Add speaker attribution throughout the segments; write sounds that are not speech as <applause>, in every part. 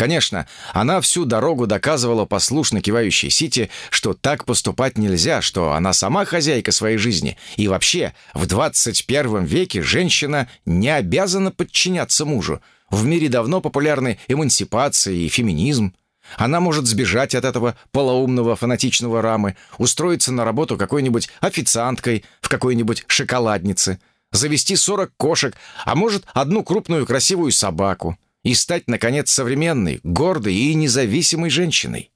Speaker 1: Конечно, она всю дорогу доказывала послушно кивающей Сити, что так поступать нельзя, что она сама хозяйка своей жизни. И вообще, в 21 веке женщина не обязана подчиняться мужу. В мире давно популярны эмансипация и феминизм. Она может сбежать от этого полоумного фанатичного рамы, устроиться на работу какой-нибудь официанткой в какой-нибудь шоколаднице, завести 40 кошек, а может одну крупную красивую собаку и стать, наконец, современной, гордой и независимой женщиной.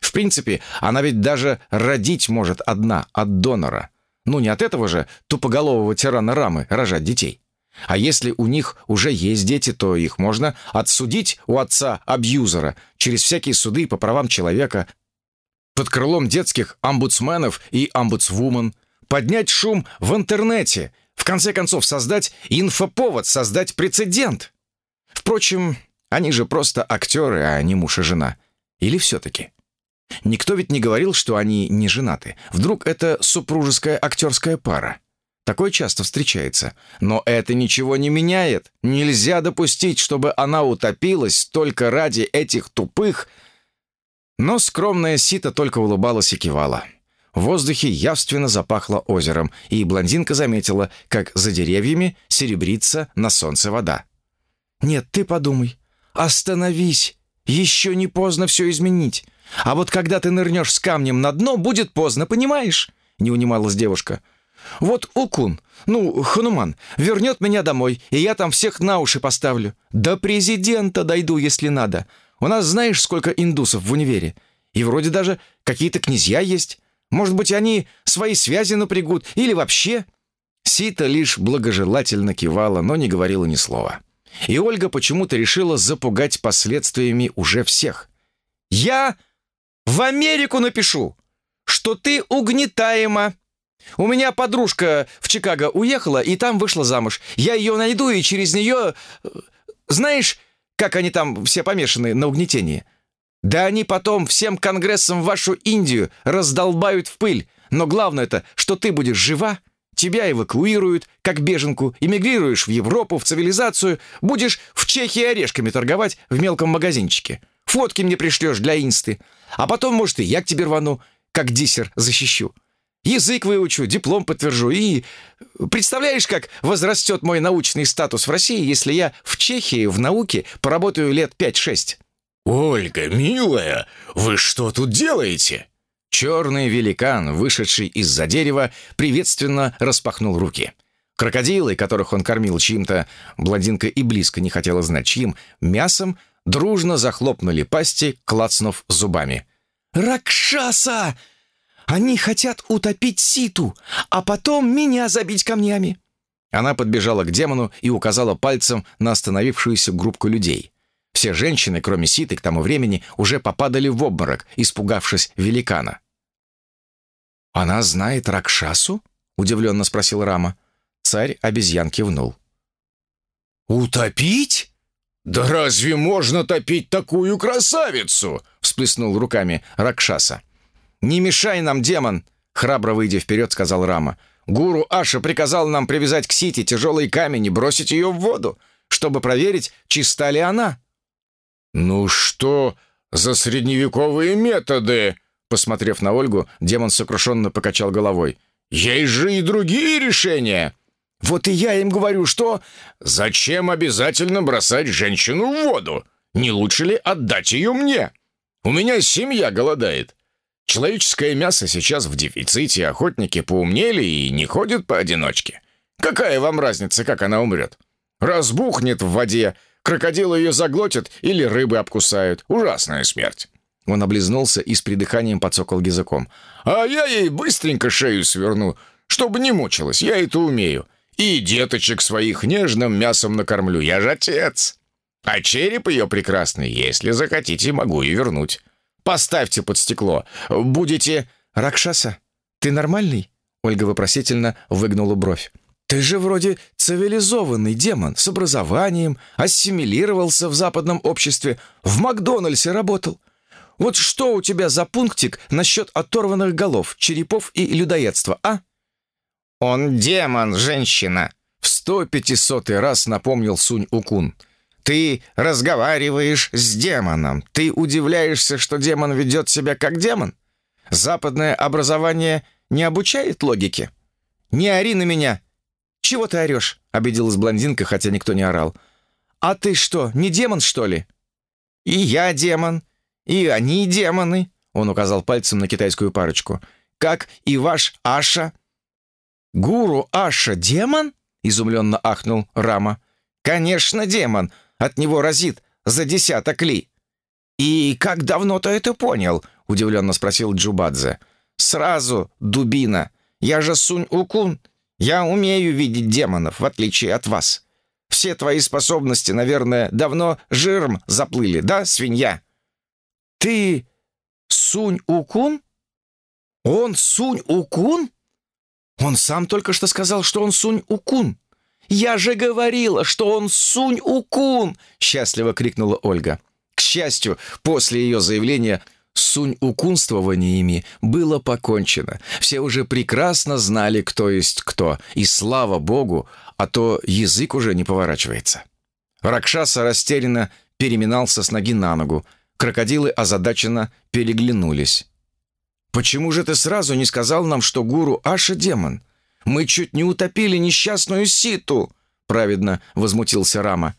Speaker 1: В принципе, она ведь даже родить может одна от донора. Ну, не от этого же тупоголового тирана Рамы рожать детей. А если у них уже есть дети, то их можно отсудить у отца-абьюзера через всякие суды по правам человека, под крылом детских омбудсменов и омбудсвумен, поднять шум в интернете, в конце концов создать инфоповод, создать прецедент. Впрочем, они же просто актеры, а не муж и жена. Или все-таки? Никто ведь не говорил, что они не женаты. Вдруг это супружеская актерская пара? Такое часто встречается. Но это ничего не меняет. Нельзя допустить, чтобы она утопилась только ради этих тупых... Но скромная Сита только улыбалась и кивала. В воздухе явственно запахло озером, и блондинка заметила, как за деревьями серебрится на солнце вода. «Нет, ты подумай. Остановись. Еще не поздно все изменить. А вот когда ты нырнешь с камнем на дно, будет поздно, понимаешь?» Не унималась девушка. «Вот Укун, ну, Хануман, вернет меня домой, и я там всех на уши поставлю. До президента дойду, если надо. У нас знаешь, сколько индусов в универе? И вроде даже какие-то князья есть. Может быть, они свои связи напрягут или вообще...» Сита лишь благожелательно кивала, но не говорила ни слова. И Ольга почему-то решила запугать последствиями уже всех. «Я в Америку напишу, что ты угнетаема. У меня подружка в Чикаго уехала, и там вышла замуж. Я ее найду, и через нее... Знаешь, как они там все помешаны на угнетении? Да они потом всем конгрессам вашу Индию раздолбают в пыль. Но главное-то, что ты будешь жива, Тебя эвакуируют, как беженку, эмигрируешь в Европу, в цивилизацию, будешь в Чехии орешками торговать в мелком магазинчике. Фотки мне пришлешь для инсты. А потом, может, и я к тебе рвану, как диссер защищу. Язык выучу, диплом подтвержу и... Представляешь, как возрастет мой научный статус в России, если я в Чехии в науке поработаю лет 5-6?
Speaker 2: «Ольга, милая, вы что тут делаете?»
Speaker 1: Черный великан, вышедший из-за дерева, приветственно распахнул руки. Крокодилы, которых он кормил чьим-то, блондинка и близко не хотела знать чьим, мясом, дружно захлопнули пасти, клацнув зубами. «Ракшаса! Они хотят утопить Ситу, а потом меня забить камнями!» Она подбежала к демону и указала пальцем на остановившуюся группку людей. Все женщины, кроме Ситы, к тому времени уже попадали в обморок, испугавшись великана. «Она знает Ракшасу?» — удивленно спросил Рама. Царь обезьян кивнул.
Speaker 2: «Утопить? Да разве можно топить такую красавицу?» — всплеснул руками Ракшаса.
Speaker 1: «Не мешай нам, демон!» — храбро выйдя вперед, сказал Рама. «Гуру Аша приказал нам привязать к Сити тяжелый камень и бросить ее в воду, чтобы проверить, чиста ли она».
Speaker 2: «Ну что за средневековые методы?»
Speaker 1: Посмотрев на Ольгу, демон сокрушенно покачал головой.
Speaker 2: «Есть же и другие решения!»
Speaker 1: «Вот и я им говорю, что...»
Speaker 2: «Зачем обязательно бросать женщину в воду? Не лучше ли отдать ее мне? У меня семья голодает. Человеческое мясо сейчас в дефиците, охотники поумнели и не ходят поодиночке. Какая вам разница, как она умрет? Разбухнет в воде, крокодилы ее заглотят или рыбы обкусают. Ужасная смерть.
Speaker 1: Он облизнулся и с придыханием подсокал языком.
Speaker 2: «А я ей быстренько шею сверну, чтобы не мучилась, я это умею. И деточек своих нежным мясом накормлю, я же отец. А череп ее прекрасный, если захотите, могу и вернуть. Поставьте под стекло. Будете...»
Speaker 1: «Ракшаса, ты нормальный?» Ольга вопросительно выгнула бровь. «Ты же вроде цивилизованный демон с образованием, ассимилировался в западном обществе, в Макдональдсе работал. Вот что у тебя за пунктик насчет оторванных голов, черепов и людоедства, а?»
Speaker 2: «Он демон, женщина!»
Speaker 1: В сто пятисотый раз напомнил Сунь Укун. Ты разговариваешь с демоном. Ты удивляешься, что демон ведет себя как демон? Западное образование не обучает логике? Не ори на меня. Чего ты орешь? Обиделась блондинка, хотя никто не орал. А ты что, не демон, что ли? И я демон, и они демоны. Он указал пальцем на китайскую парочку. Как и ваш Аша. Гуру Аша демон? Изумленно ахнул Рама. Конечно, демон. От него разит за десяток ли. «И как давно ты это понял?» — удивленно спросил Джубадзе. «Сразу, дубина. Я же Сунь-Укун. Я умею видеть демонов, в отличие от вас. Все твои способности, наверное, давно жиром заплыли, да, свинья?» «Ты Сунь-Укун? Он Сунь-Укун? Он сам только что сказал, что он Сунь-Укун. «Я же говорила, что он Сунь-Укун!» — счастливо крикнула Ольга. К счастью, после ее заявления сунь-укунствованиями было покончено. Все уже прекрасно знали, кто есть кто, и слава богу, а то язык уже не поворачивается. Ракшаса растерянно переминался с ноги на ногу. Крокодилы озадаченно переглянулись. «Почему же ты сразу не сказал нам, что гуру Аша демон? Мы чуть не утопили несчастную Ситу!» Праведно возмутился Рама.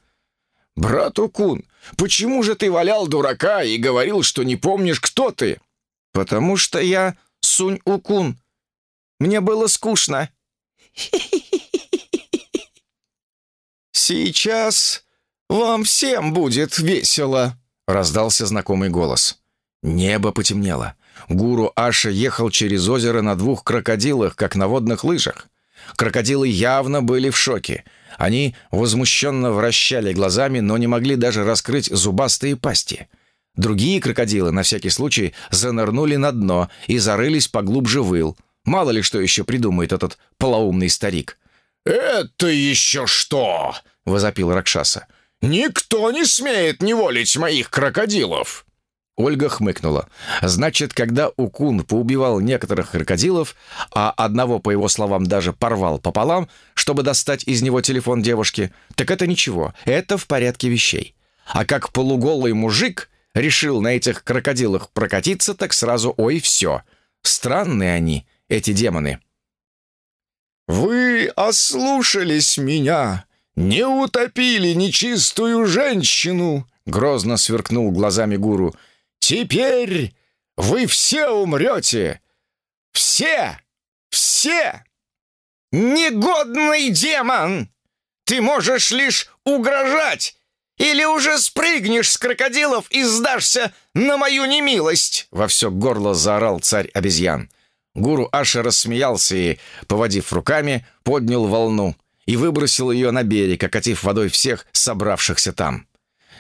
Speaker 1: «Брат Укун, почему же ты валял дурака и говорил, что не помнишь, кто ты?» «Потому что я Сунь Укун. Мне было скучно». <laughs> «Сейчас вам всем будет весело», — раздался знакомый голос. Небо потемнело. Гуру Аша ехал через озеро на двух крокодилах, как на водных лыжах. Крокодилы явно были в шоке. Они возмущенно вращали глазами, но не могли даже раскрыть зубастые пасти. Другие крокодилы, на всякий случай, занырнули на дно и зарылись поглубже в ил. Мало ли что еще придумает этот полоумный старик.
Speaker 2: «Это еще что?» — возопил Ракшаса. «Никто не смеет неволить моих крокодилов!»
Speaker 1: Ольга хмыкнула. «Значит, когда Укун поубивал некоторых крокодилов, а одного, по его словам, даже порвал пополам, чтобы достать из него телефон девушки, так это ничего, это в порядке вещей. А как полуголый мужик решил на этих крокодилах прокатиться, так сразу ой, все. Странные они, эти демоны».
Speaker 2: «Вы ослушались меня, не утопили нечистую женщину!» Грозно сверкнул глазами гуру – Теперь вы все умрете! Все! Все! Негодный демон! Ты можешь лишь угрожать! Или уже спрыгнешь с крокодилов и сдашься на мою немилость!»
Speaker 1: Во все горло заорал царь обезьян. Гуру Аша рассмеялся и, поводив руками, поднял волну и выбросил ее на берег, окатив водой всех собравшихся там.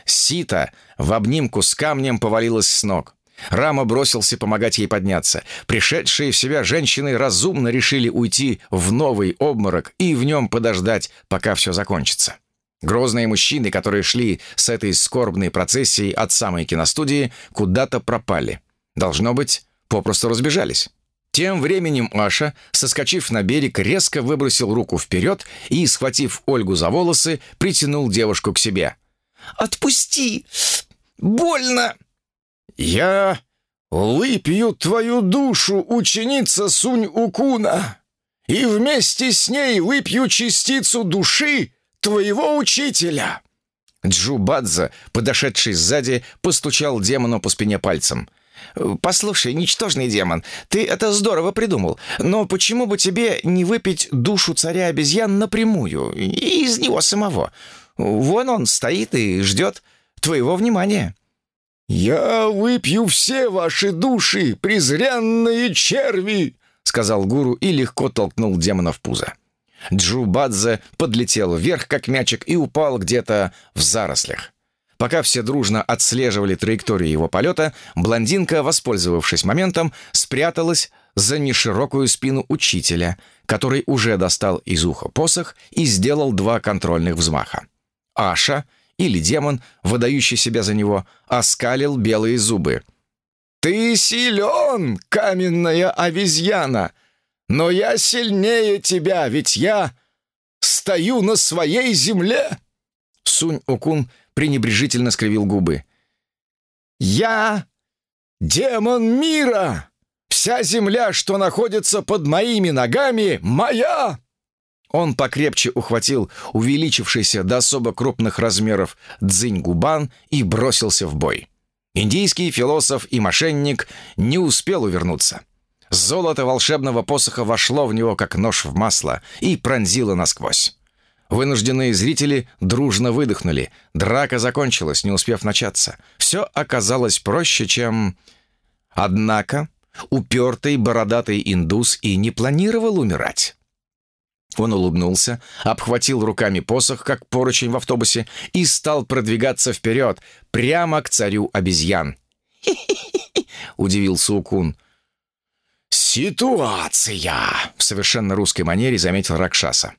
Speaker 1: Сита в обнимку с камнем повалилась с ног. Рама бросился помогать ей подняться. Пришедшие в себя женщины разумно решили уйти в новый обморок и в нем подождать, пока все закончится. Грозные мужчины, которые шли с этой скорбной процессией от самой киностудии, куда-то пропали. Должно быть, попросту разбежались. Тем временем Аша, соскочив на берег, резко выбросил руку вперед и, схватив Ольгу за волосы, притянул девушку к себе – Отпусти! Больно!» «Я выпью твою душу, ученица Сунь-Укуна, и вместе с ней выпью частицу души твоего учителя!» Джубадзе, подошедший сзади, постучал демону по спине пальцем. «Послушай, ничтожный демон, ты это здорово придумал, но почему бы тебе не выпить душу царя обезьян напрямую, из него самого? Вон он стоит и ждет твоего внимания».
Speaker 2: «Я выпью все ваши души, презренные черви!» — сказал гуру и легко толкнул демона в пузо.
Speaker 1: Джубадзе подлетел вверх, как мячик, и упал где-то в зарослях. Пока все дружно отслеживали траекторию его полета, блондинка, воспользовавшись моментом, спряталась за неширокую спину учителя, который уже достал из уха посох и сделал два контрольных взмаха. Аша или демон, выдающий себя за него, оскалил белые зубы.
Speaker 2: «Ты силен, каменная обезьяна, но я сильнее тебя, ведь я стою на своей земле!»
Speaker 1: Сунь-Укун пренебрежительно скривил губы. «Я демон мира! Вся земля, что находится под моими ногами, моя!» Он покрепче ухватил увеличившийся до особо крупных размеров дзынь-губан и бросился в бой. Индийский философ и мошенник не успел увернуться. Золото волшебного посоха вошло в него, как нож в масло, и пронзило насквозь. Вынужденные зрители дружно выдохнули. Драка закончилась, не успев начаться. Все оказалось проще, чем... Однако упертый бородатый индус и не планировал умирать. Он улыбнулся, обхватил руками посох, как поручень в автобусе, и стал продвигаться вперед, прямо к царю обезьян. <laughs> Удивился Укун. «Ситуация!» — в совершенно русской манере заметил Ракшаса.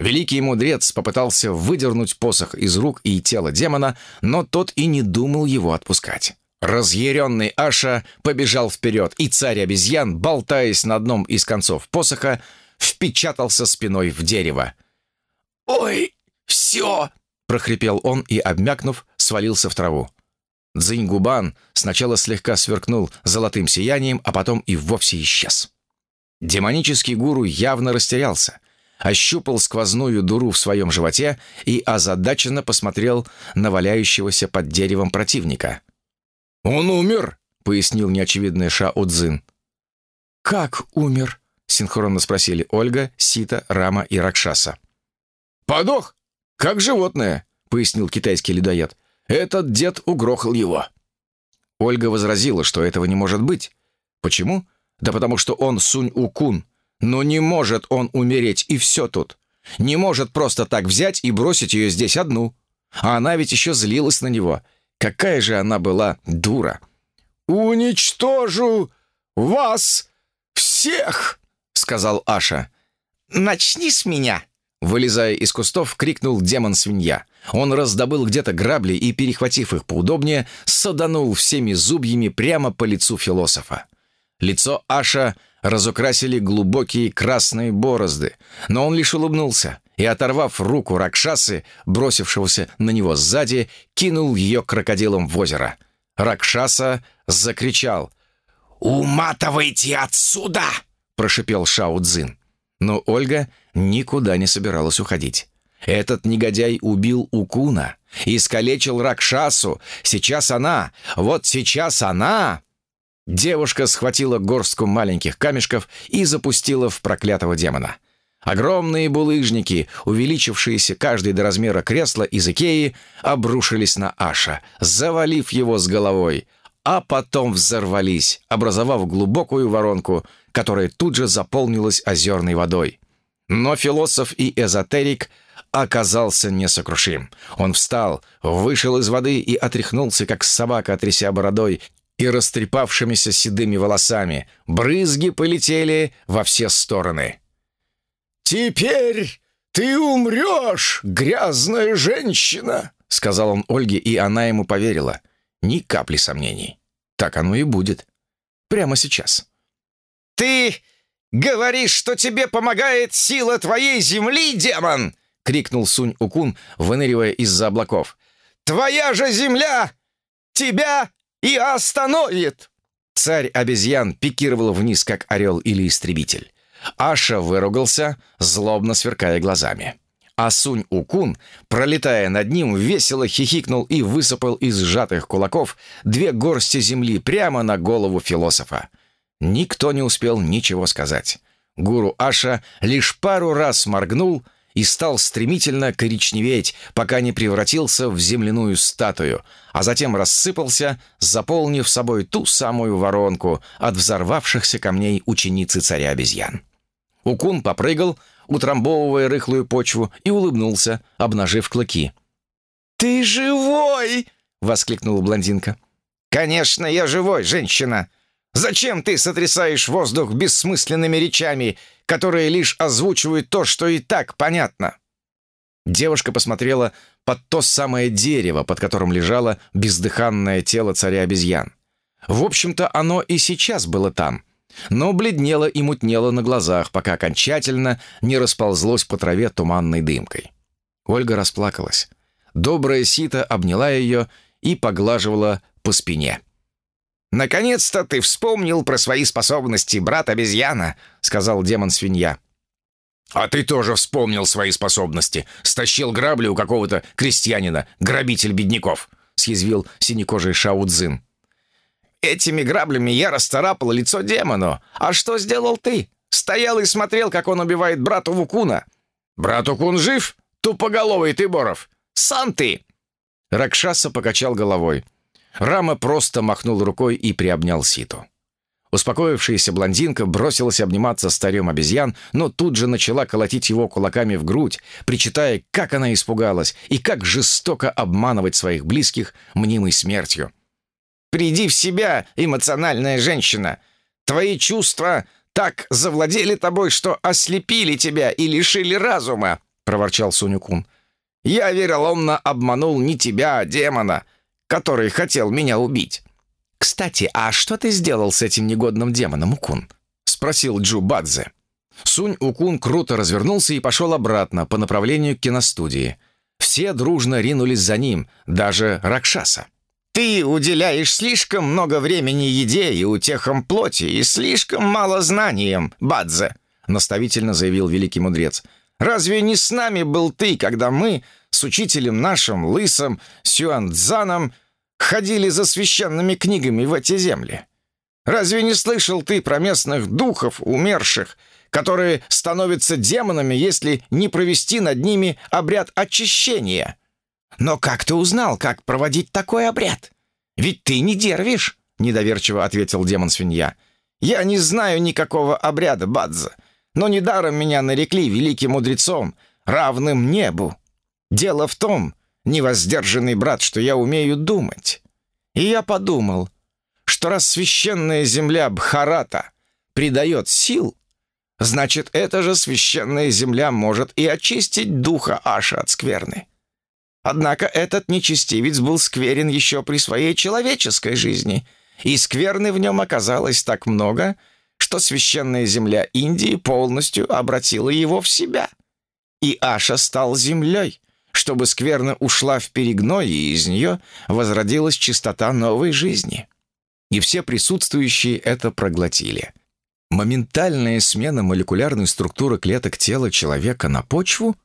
Speaker 1: Великий мудрец попытался выдернуть посох из рук и тела демона, но тот и не думал его отпускать. Разъяренный Аша побежал вперед, и царь обезьян, болтаясь на одном из концов посоха, впечатался спиной в дерево. «Ой, все!» — прохрипел он и, обмякнув, свалился в траву. Цзиньгубан сначала слегка сверкнул золотым сиянием, а потом и вовсе исчез. Демонический гуру явно растерялся, ощупал сквозную дуру в своем животе и озадаченно посмотрел на валяющегося под деревом противника. «Он умер!» — пояснил неочевидный Шао Цзин. «Как умер?» — синхронно спросили Ольга, Сита, Рама и Ракшаса. «Подох, как животное», — пояснил китайский ледоед. «Этот дед угрохал его». Ольга возразила, что этого не может быть. Почему? Да потому что он Сунь-Укун. Но не может он умереть, и все тут. Не может просто так взять и бросить ее здесь одну. А она ведь еще злилась на него. Какая же она была дура. «Уничтожу вас всех!» Сказал Аша. «Начни с меня!» Вылезая из кустов, крикнул демон-свинья. Он раздобыл где-то грабли и, перехватив их поудобнее, саданул всеми зубьями прямо по лицу философа. Лицо Аша разукрасили глубокие красные борозды, но он лишь улыбнулся и, оторвав руку Ракшасы, бросившегося на него сзади, кинул ее крокодилом в озеро. Ракшаса закричал «Уматывайте отсюда!» — прошипел Шао Цзин. Но Ольга никуда не собиралась уходить. Этот негодяй убил Укуна, искалечил Ракшасу. Сейчас она, вот сейчас она... Девушка схватила горстку маленьких камешков и запустила в проклятого демона. Огромные булыжники, увеличившиеся каждый до размера кресла из Икеи, обрушились на Аша, завалив его с головой, а потом взорвались, образовав глубокую воронку, которая тут же заполнилась озерной водой. Но философ и эзотерик оказался несокрушим. Он встал, вышел из воды и отряхнулся, как собака, тряся бородой и растрепавшимися седыми волосами. Брызги полетели во все стороны. «Теперь ты умрешь, грязная женщина!» — сказал он Ольге, и она ему поверила. Ни капли сомнений. Так оно и будет. Прямо сейчас. «Ты говоришь, что тебе помогает сила твоей земли, демон!» — крикнул Сунь-Укун, выныривая из-за облаков. «Твоя же земля тебя и остановит!» Царь обезьян пикировал вниз, как орел или истребитель. Аша выругался, злобно сверкая глазами. А Сунь-Укун, пролетая над ним, весело хихикнул и высыпал из сжатых кулаков две горсти земли прямо на голову философа. Никто не успел ничего сказать. Гуру Аша лишь пару раз моргнул и стал стремительно коричневеть, пока не превратился в земляную статую, а затем рассыпался, заполнив собой ту самую воронку от взорвавшихся камней ученицы царя обезьян. Укун попрыгал, утрамбовывая рыхлую почву, и улыбнулся, обнажив клыки. «Ты живой!» — воскликнула блондинка. «Конечно, я живой, женщина!» Зачем ты сотрясаешь воздух бессмысленными речами, которые лишь озвучивают то, что и так понятно?» Девушка посмотрела под то самое дерево, под которым лежало бездыханное тело царя обезьян. В общем-то, оно и сейчас было там, но бледнело и мутнело на глазах, пока окончательно не расползлось по траве туманной дымкой. Ольга расплакалась. Добрая Сита обняла ее и поглаживала по спине.
Speaker 3: «Наконец-то ты вспомнил про свои способности, брат-обезьяна», — сказал демон-свинья.
Speaker 2: «А ты тоже вспомнил свои способности. Стащил грабли у какого-то крестьянина, грабитель бедняков», — съязвил синекожий Шао Цзин.
Speaker 3: «Этими граблями я расцарапал лицо демону. А что сделал ты? Стоял и смотрел, как он убивает брата Вукуна».
Speaker 2: «Брат Укун жив? Тупоголовый ты, Боров!»
Speaker 3: «Сам ты!»
Speaker 1: Ракшаса покачал головой. Рама просто махнул рукой и приобнял Ситу. Успокоившаяся блондинка бросилась обниматься старем обезьян, но тут же начала колотить его кулаками в грудь, причитая, как она испугалась и как жестоко обманывать своих близких мнимой смертью.
Speaker 3: «Приди в себя, эмоциональная женщина! Твои чувства так завладели тобой, что ослепили тебя и лишили разума!» — проворчал Сунюкун. «Я вероломно обманул не тебя, а демона который хотел меня убить. «Кстати, а что ты сделал с этим негодным демоном, Укун?» — спросил Джу Бадзе. Сунь Укун круто развернулся и пошел обратно по направлению к киностудии. Все дружно ринулись за ним, даже Ракшаса. «Ты уделяешь слишком много времени еде и утехам плоти и слишком мало знаниям, Бадзе», — наставительно заявил великий мудрец. «Разве не с нами был ты, когда мы с учителем нашим, лысым Сюанцзаном, ходили за священными книгами в эти земли. Разве не слышал ты про местных духов умерших, которые становятся демонами, если не провести над ними обряд очищения? Но как ты узнал, как проводить такой обряд? Ведь ты не дервишь, недоверчиво ответил демон-свинья. Я не знаю никакого обряда, Бадза, но недаром меня нарекли великим мудрецом, равным небу. Дело в том, невоздержанный брат, что я умею думать. И я подумал, что раз священная земля Бхарата придает сил, значит, эта же священная земля может и очистить духа Аша от скверны. Однако этот нечестивец был скверен еще при своей человеческой жизни, и скверны в нем оказалось так много, что священная земля Индии полностью обратила его в себя. И Аша стал землей, чтобы скверна ушла в перегной, и из нее возродилась чистота новой жизни. И все присутствующие это проглотили. Моментальная смена молекулярной структуры клеток тела человека на почву?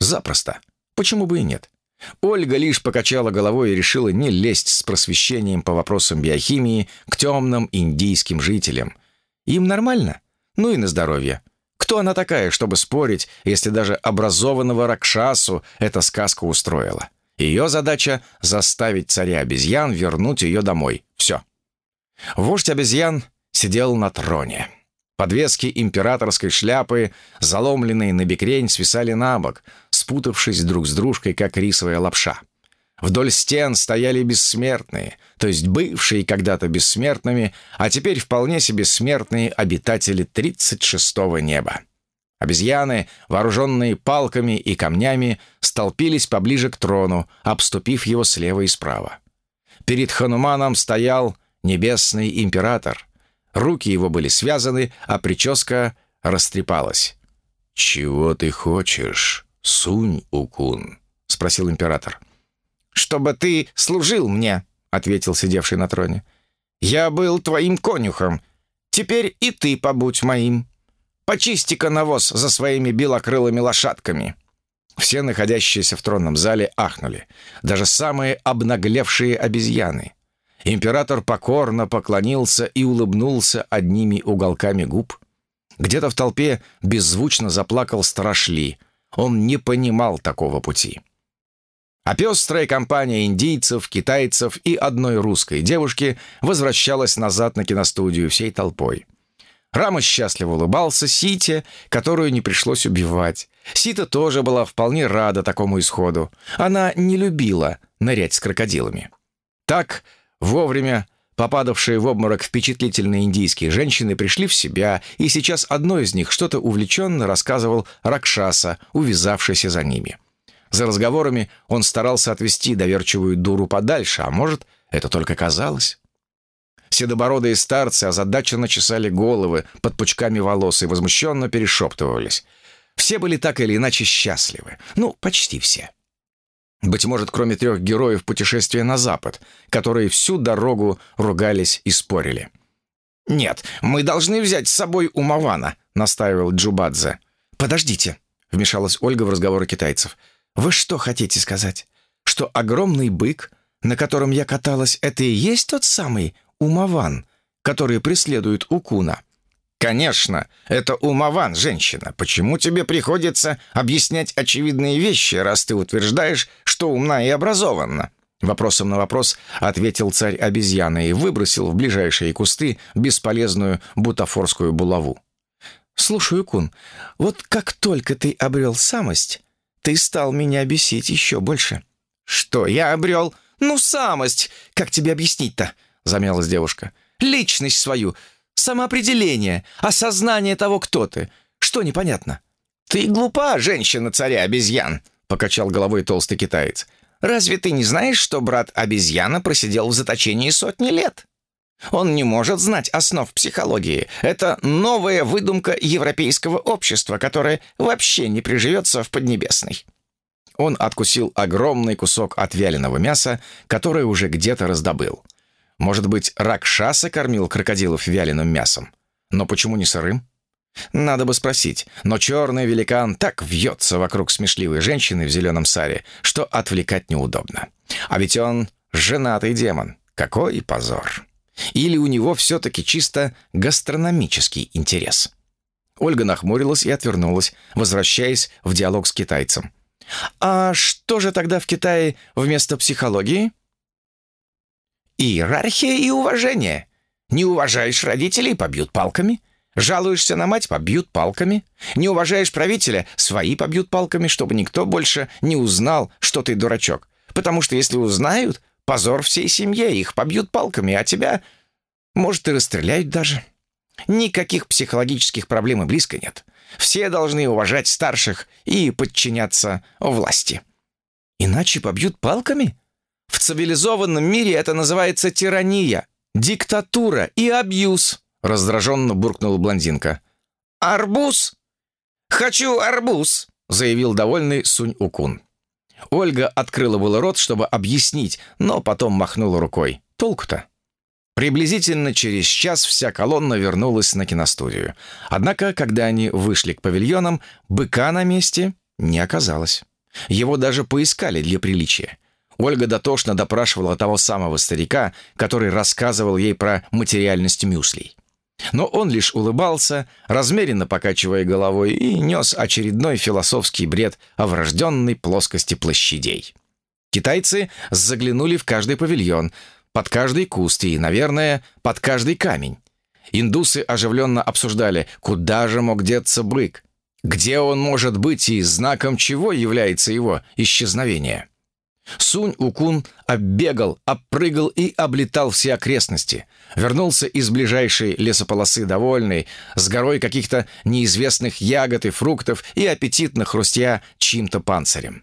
Speaker 3: Запросто. Почему бы и нет? Ольга лишь покачала головой и решила не лезть с просвещением по вопросам биохимии к темным индийским жителям. Им нормально? Ну и на здоровье. Кто она такая, чтобы спорить, если даже образованного Ракшасу эта сказка устроила? Ее задача — заставить царя обезьян вернуть ее домой. Все. Вождь обезьян сидел на троне. Подвески императорской шляпы, заломленные на бекрень, свисали на бок, спутавшись друг с дружкой, как рисовая лапша. Вдоль стен стояли бессмертные, то есть бывшие когда-то бессмертными, а теперь вполне себе смертные обитатели 36-го неба. Обезьяны, вооруженные палками и камнями, столпились поближе к трону, обступив его слева и справа. Перед Хануманом стоял небесный император. Руки его были связаны, а прическа растрепалась. «Чего ты хочешь, Сунь-Укун?» — спросил император. — «Чтобы ты служил мне», — ответил сидевший на троне. «Я был твоим конюхом. Теперь и ты побудь моим. Почисти-ка навоз за своими белокрылыми лошадками». Все находящиеся в тронном зале ахнули. Даже самые обнаглевшие обезьяны. Император покорно поклонился и улыбнулся одними уголками губ. Где-то в толпе беззвучно заплакал Страшли. Он не понимал такого пути. А пестрая компания индийцев, китайцев и одной русской девушки возвращалась назад на киностудию всей толпой. Рама счастливо улыбался Сите, которую не пришлось убивать. Сита тоже была вполне рада такому исходу. Она не любила нырять с крокодилами. Так, вовремя попадавшие в обморок впечатлительные индийские женщины пришли в себя, и сейчас одной из них что-то увлеченно рассказывал Ракшаса, увязавшийся за ними. За разговорами он старался отвести доверчивую дуру подальше, а может, это только казалось. Седобородые старцы озадаченно чесали головы под пучками волос и возмущенно перешептывались. Все были так или иначе счастливы. Ну, почти все.
Speaker 1: Быть может, кроме трех героев путешествия на запад, которые всю дорогу ругались и спорили.
Speaker 3: «Нет, мы должны взять с собой Умавана», — настаивал Джубадзе.
Speaker 1: «Подождите», — вмешалась Ольга в разговоры китайцев. «Вы что хотите сказать? Что огромный бык, на котором я каталась, это и есть тот самый Умаван, который преследует Укуна?»
Speaker 3: «Конечно, это Умаван, женщина. Почему тебе приходится объяснять очевидные вещи, раз ты утверждаешь, что умна и образована?»
Speaker 1: Вопросом на вопрос ответил царь обезьяны и выбросил в ближайшие кусты бесполезную бутафорскую булаву. «Слушай, Кун, вот как только ты обрел самость, ты стал меня бесить еще больше».
Speaker 3: «Что я обрел?»
Speaker 1: «Ну, самость! Как тебе объяснить-то?» — замялась девушка. «Личность свою, Самоопределение, осознание того, кто ты. Что непонятно?»
Speaker 3: «Ты глупа, женщина царя обезьян», — покачал головой толстый китаец. «Разве ты не знаешь, что брат обезьяна просидел в заточении сотни лет? Он не может знать основ психологии. Это новая выдумка европейского общества, которое вообще не приживется в Поднебесной».
Speaker 1: Он откусил огромный кусок от вяленого мяса, которое уже где-то раздобыл. Может быть, Ракшаса кормил крокодилов вяленым мясом? Но почему не сырым? Надо бы спросить, но черный великан так вьется вокруг смешливой женщины в зеленом саре, что отвлекать неудобно. А ведь он женатый демон. Какой позор. Или у него все-таки чисто гастрономический интерес? Ольга нахмурилась и отвернулась, возвращаясь в диалог с китайцем. «А что же тогда в Китае вместо психологии?»
Speaker 3: Иерархия и уважение. Не уважаешь родителей — побьют палками. Жалуешься на мать — побьют палками. Не уважаешь правителя — свои побьют палками, чтобы никто больше не узнал, что ты дурачок. Потому что если узнают, позор всей семье, их побьют палками, а тебя, может, и расстреляют даже. Никаких психологических проблем и близко нет. Все должны уважать старших и подчиняться власти.
Speaker 1: Иначе побьют палками? В цивилизованном мире это называется тирания, диктатура и абьюз», — раздраженно буркнула блондинка.
Speaker 3: «Арбуз? Хочу арбуз», — заявил довольный Сунь-Укун.
Speaker 1: Ольга открыла было рот, чтобы объяснить, но потом махнула рукой. Толку-то? Приблизительно через час вся колонна вернулась на киностудию. Однако, когда они вышли к павильонам, быка на месте не оказалось. Его даже поискали для приличия. Ольга дотошно допрашивала того самого старика, который рассказывал ей про материальность мюслей. Но он лишь улыбался, размеренно покачивая головой, и нес очередной философский бред о врожденной плоскости площадей. Китайцы заглянули в каждый павильон, под каждый куст и, наверное, под каждый камень. Индусы оживленно обсуждали, куда же мог деться бык, где он может быть и знаком чего является его исчезновение. Сунь-Укун оббегал, обпрыгал и облетал все окрестности. Вернулся из ближайшей лесополосы довольный, с горой каких-то неизвестных ягод и фруктов и аппетитно хрустя чьим-то панцирем.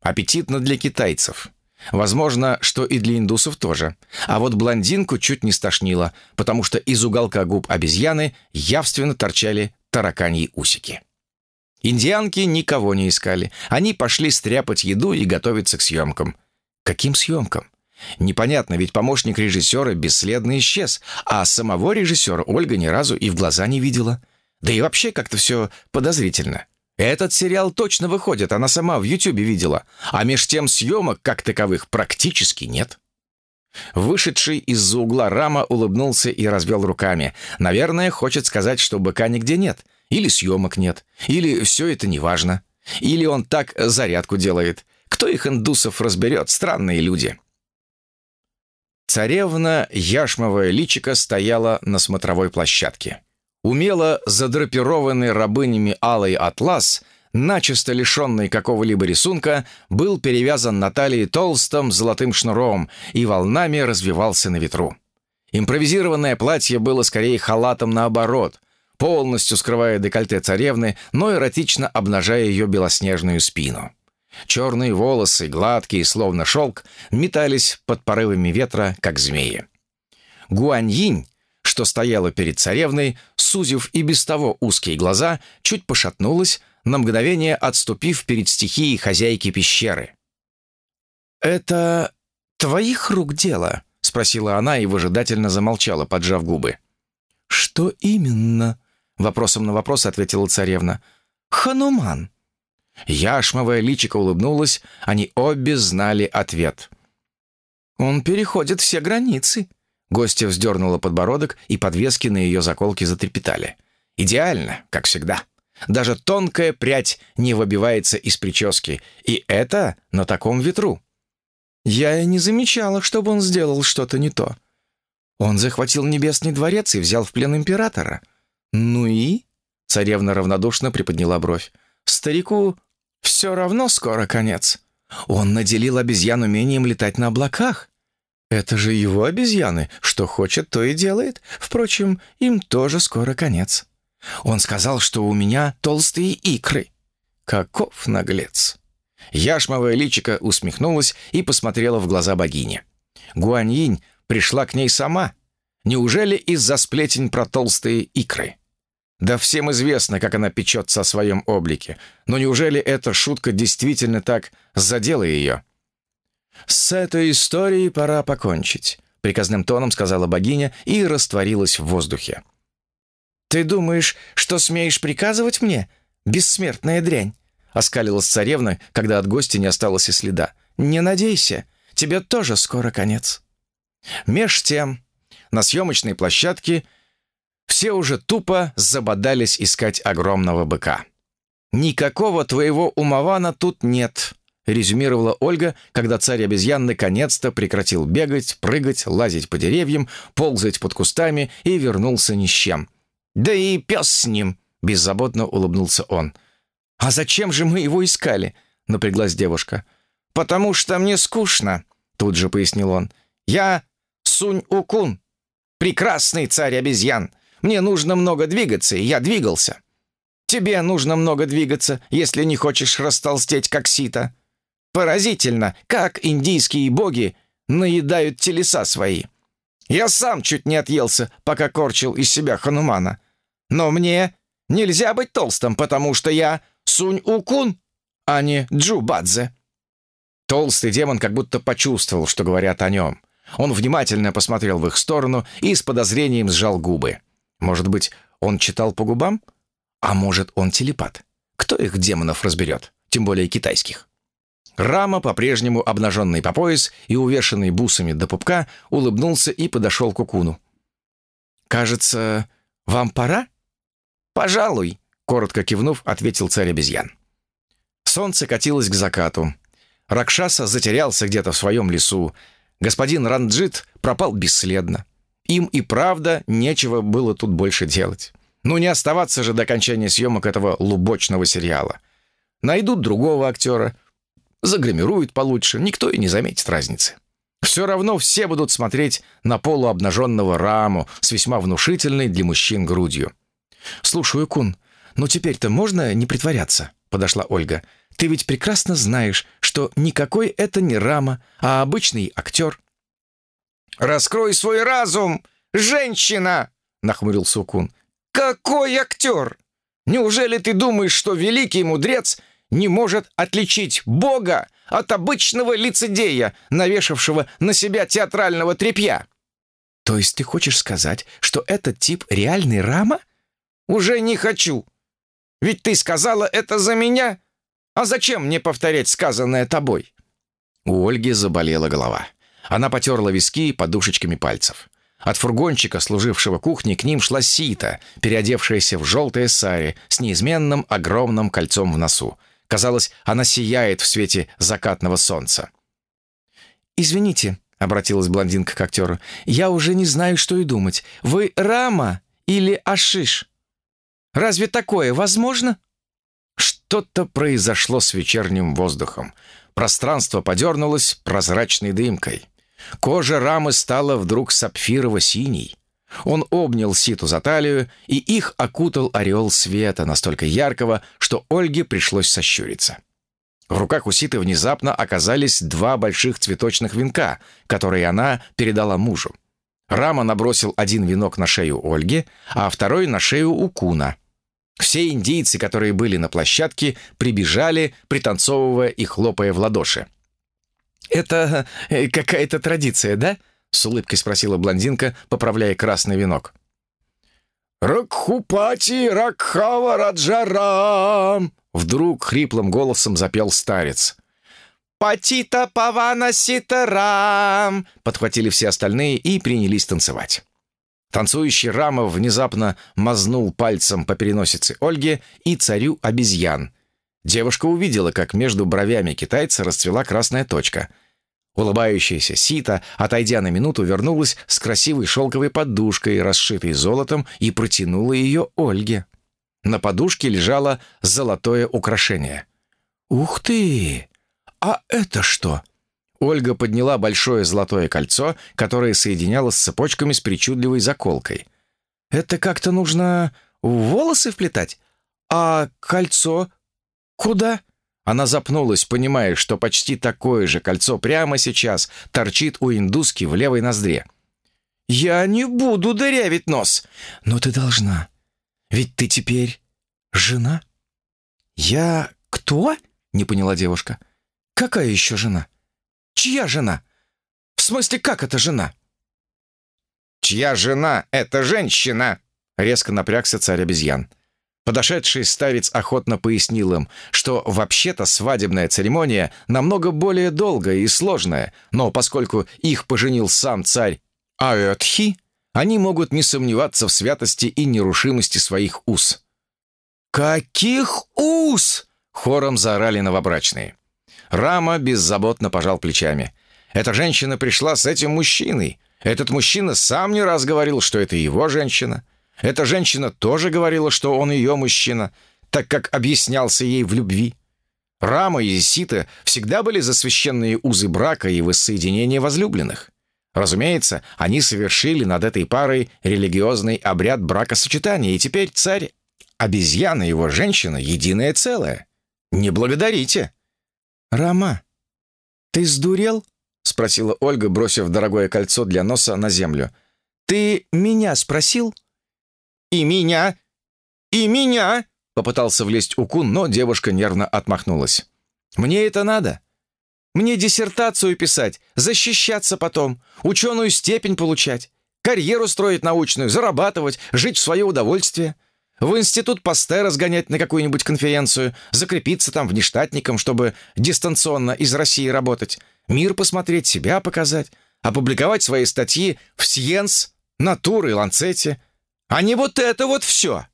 Speaker 1: Аппетитно для китайцев. Возможно, что и для индусов тоже. А вот блондинку чуть не стошнило, потому что из уголка губ обезьяны явственно торчали тараканьи усики. Индианки никого не искали. Они пошли стряпать еду и готовиться к съемкам. Каким съемкам? Непонятно, ведь помощник режиссера бесследно исчез, а самого режиссера Ольга ни разу и в глаза не видела. Да и вообще как-то все подозрительно. Этот сериал точно выходит, она сама в Ютубе видела, а меж тем съемок, как таковых, практически нет. Вышедший из-за угла Рама улыбнулся и развел руками. Наверное, хочет сказать, что быка нигде нет — или съемок нет. Или все это неважно. Или он так зарядку делает. Кто их индусов разберет? Странные люди. Царевна яшмовая личика стояла на смотровой площадке. Умело задрапированный рабынями алый атлас, начисто лишенный какого-либо рисунка, был перевязан на талии толстым золотым шнуром и волнами развивался на ветру. Импровизированное платье было скорее халатом наоборот, полностью скрывая декольте царевны, но эротично обнажая ее белоснежную спину. Черные волосы, гладкие, словно шелк, метались под порывами ветра, как змеи. Гуаньинь, что стояла перед царевной, сузив и без того узкие глаза, чуть пошатнулась, на мгновение отступив перед стихией хозяйки пещеры. «Это твоих рук дело?» — спросила она и выжидательно замолчала, поджав губы. «Что именно?» — вопросом на вопрос ответила царевна. «Хануман». Яшмовая личико улыбнулась, они обе знали ответ. «Он переходит все границы». Гостья вздернула подбородок, и подвески на ее заколке затрепетали. «Идеально, как всегда. Даже тонкая прядь не выбивается из прически, и это на таком ветру». «Я и не замечала, чтобы он сделал что-то не то. Он захватил Небесный дворец и взял в плен императора. Ну и?» Царевна равнодушно приподняла бровь. «Старику все равно скоро конец. Он наделил обезьян умением летать на облаках. Это же его обезьяны, что хочет, то и делает. Впрочем, им тоже скоро конец. Он сказал, что у меня толстые икры. Каков наглец!» Яшмовая личико усмехнулась и посмотрела в глаза богини. Гуаньинь пришла к ней сама. Неужели из-за сплетень про толстые икры? Да всем известно, как она печется о своем облике. Но неужели эта шутка действительно так задела ее? «С этой историей пора покончить», — приказным тоном сказала богиня и растворилась в воздухе. «Ты думаешь, что смеешь приказывать мне, бессмертная дрянь?» — оскалилась царевна, когда от гостя не осталось и следа. «Не надейся, тебе тоже скоро конец». Меж тем, на съемочной площадке — все уже тупо забодались искать огромного быка. «Никакого твоего умована тут нет», — резюмировала Ольга, когда царь обезьян наконец-то прекратил бегать, прыгать, лазить по деревьям, ползать под кустами и вернулся ни с чем. «Да и пес с ним», — беззаботно улыбнулся он. «А зачем же мы его искали?» — напряглась девушка. «Потому что мне скучно», — тут же пояснил он. «Я Сунь-Укун, прекрасный царь обезьян. Мне нужно много двигаться, и я двигался. Тебе нужно много двигаться, если не хочешь растолстеть, как сито. Поразительно, как индийские боги наедают телеса свои. Я сам чуть не отъелся, пока корчил из себя Ханумана. Но мне нельзя быть толстым, потому что я Сунь-Укун, а не Джу-Бадзе». Толстый демон как будто почувствовал, что говорят о нем. Он внимательно посмотрел в их сторону и с подозрением сжал губы. Может быть, он читал по губам? А может, он телепат? Кто их демонов разберет? Тем более китайских. Рама, по-прежнему обнаженный по пояс и увешанный бусами до пупка, улыбнулся и подошел к Укуну. «Кажется, вам пора?» «Пожалуй», — коротко кивнув, ответил царь обезьян. Солнце катилось к закату. Ракшаса затерялся где-то в своем лесу. Господин Ранджит пропал бесследно. Им и правда нечего было тут больше делать. Ну не оставаться же до окончания съемок этого лубочного сериала. Найдут другого актера, загримируют получше, никто и не заметит разницы. Все равно все будут смотреть на полуобнаженного раму с весьма внушительной для мужчин грудью. «Слушаю, Кун, ну теперь-то можно не притворяться?» — подошла Ольга. «Ты ведь прекрасно знаешь, что никакой это не рама, а обычный актер. «Раскрой свой разум, женщина!» — нахмурился Укун. «Какой актер! Неужели ты думаешь, что великий мудрец не может отличить Бога от обычного лицедея, навешавшего на себя театрального тряпья?» «То есть ты хочешь сказать, что этот тип реальный Рама?» «Уже не хочу. Ведь ты сказала это за меня. А зачем мне повторять сказанное тобой?» У Ольги заболела голова. Она потерла виски подушечками пальцев. От фургончика, служившего кухней, к ним шла Сита, переодевшаяся в желтое сари с неизменным огромным кольцом в носу. Казалось, она сияет в свете закатного солнца. «Извините», — обратилась блондинка к актеру, «я уже не знаю, что и думать. Вы Рама или Ашиш? Разве такое возможно?» Что-то произошло с вечерним воздухом. Пространство подернулось прозрачной дымкой. Кожа рамы стала вдруг сапфирово-синей. Он обнял Ситу за талию, и их окутал ореол света, настолько яркого, что Ольге пришлось сощуриться. В руках у Ситы внезапно оказались два больших цветочных венка, которые она передала мужу. Рама набросил один венок на шею Ольги, а второй на шею Укуна. Все индийцы, которые были на площадке, прибежали, пританцовывая и хлопая в ладоши. «Это э, какая-то традиция, да?» — с улыбкой спросила блондинка, поправляя красный венок.
Speaker 2: «Ракхупати Ракхава Раджарам!»
Speaker 1: Вдруг хриплым голосом запел старец.
Speaker 3: «Патита Павана Ситарам!»
Speaker 1: Подхватили все остальные и принялись танцевать. Танцующий Рама внезапно мазнул пальцем по переносице Ольги и царю обезьян. Девушка увидела, как между бровями китайца расцвела красная точка. Улыбающаяся Сита, отойдя на минуту, вернулась с красивой шелковой подушкой, расшитой золотом, и протянула ее Ольге. На подушке лежало золотое украшение. «Ух ты! А это что?» Ольга подняла большое золотое кольцо, которое соединялось с цепочками с причудливой заколкой. «Это как-то нужно волосы вплетать? А кольцо куда?» Она запнулась, понимая, что почти такое же кольцо прямо сейчас торчит у индуски в левой ноздре. «Я не буду дырявить нос!» «Но ты должна. Ведь ты теперь жена?» «Я кто?» — не поняла девушка. «Какая еще жена?» Чья жена? В смысле, как это жена?»
Speaker 3: «Чья жена — это женщина!» — резко напрягся царь обезьян.
Speaker 1: Подошедший старец охотно пояснил им, что вообще-то свадебная церемония намного более долгая и сложная, но поскольку их поженил сам царь Аэтхи, они могут не сомневаться в святости и нерушимости своих уз. «Каких уз?» — хором заорали новобрачные. Рама беззаботно пожал плечами. «Эта женщина пришла с этим мужчиной. Этот мужчина сам не раз говорил, что это его женщина. Эта женщина тоже говорила, что он ее мужчина, так как объяснялся ей в любви. Рама и Сита всегда были за священные узы брака и воссоединения возлюбленных. Разумеется, они совершили над этой парой религиозный обряд бракосочетания, и теперь царь, обезьяна его женщина — единое целое. Не благодарите!» «Рама, ты сдурел?» — спросила Ольга, бросив дорогое кольцо для носа на землю. «Ты меня спросил?»
Speaker 3: «И меня! И меня!»
Speaker 1: — попытался влезть Укун, но девушка нервно отмахнулась. «Мне это надо. Мне диссертацию писать, защищаться потом, ученую степень получать, карьеру строить научную, зарабатывать, жить в свое удовольствие» в институт Пастера сгонять на какую-нибудь конференцию, закрепиться там внештатником, чтобы дистанционно из России работать, мир посмотреть, себя показать, опубликовать свои статьи в Сиенс, Натур и Ланцете. А не вот это вот все!»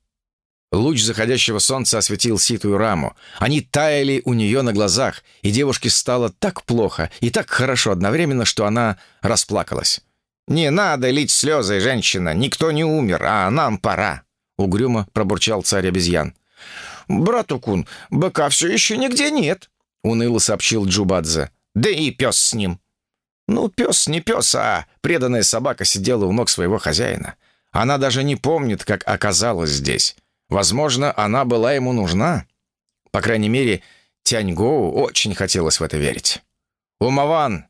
Speaker 1: Луч заходящего солнца осветил ситую раму. Они таяли у нее на глазах, и девушке стало так плохо и так хорошо одновременно, что она расплакалась.
Speaker 3: «Не надо лить слезы, женщина, никто не умер, а нам пора».
Speaker 1: — угрюмо пробурчал царь обезьян.
Speaker 3: «Брат Укун, быка все еще нигде нет», — уныло сообщил Джубадзе. «Да и пес с ним». Ну, пес не пес, а преданная собака сидела у ног своего хозяина. Она даже не помнит, как оказалась здесь. Возможно, она была ему нужна. По крайней мере, Тяньгоу очень хотелось в это верить. Умаван,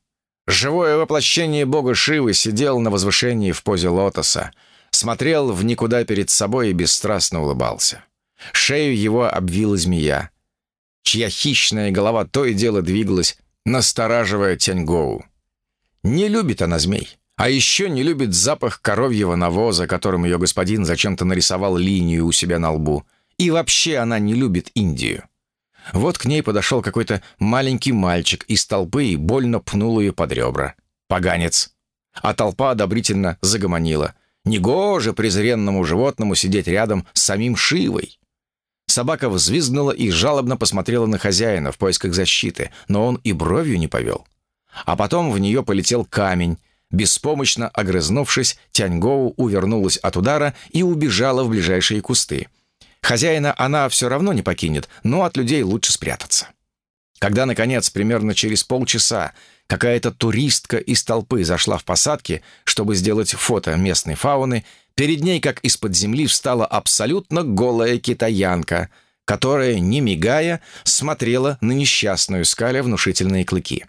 Speaker 3: живое воплощение бога Шивы, сидел на возвышении в позе лотоса — смотрел в никуда перед собой и бесстрастно улыбался. Шею его обвила змея, чья хищная голова то и дело двигалась, настораживая Тяньгоу. Не любит она змей. А еще не любит запах коровьего навоза, которым ее господин зачем-то нарисовал линию у себя на лбу. И вообще она не любит Индию. Вот к ней подошел какой-то маленький мальчик из толпы и больно пнул ее под ребра. Поганец. А толпа одобрительно загомонила — Негоже презренному животному сидеть рядом с самим Шивой. Собака взвизгнула и жалобно посмотрела на хозяина в поисках защиты, но он и бровью не повел. А потом в нее полетел камень. Беспомощно огрызнувшись, Тяньгоу увернулась от удара и убежала в ближайшие кусты. Хозяина она все равно не покинет, но от людей лучше спрятаться. Когда, наконец, примерно через полчаса какая-то туристка из толпы зашла в посадки, чтобы сделать фото местной фауны, перед ней, как из-под земли, встала абсолютно голая китаянка, которая, не мигая, смотрела на несчастную скаля внушительные клыки.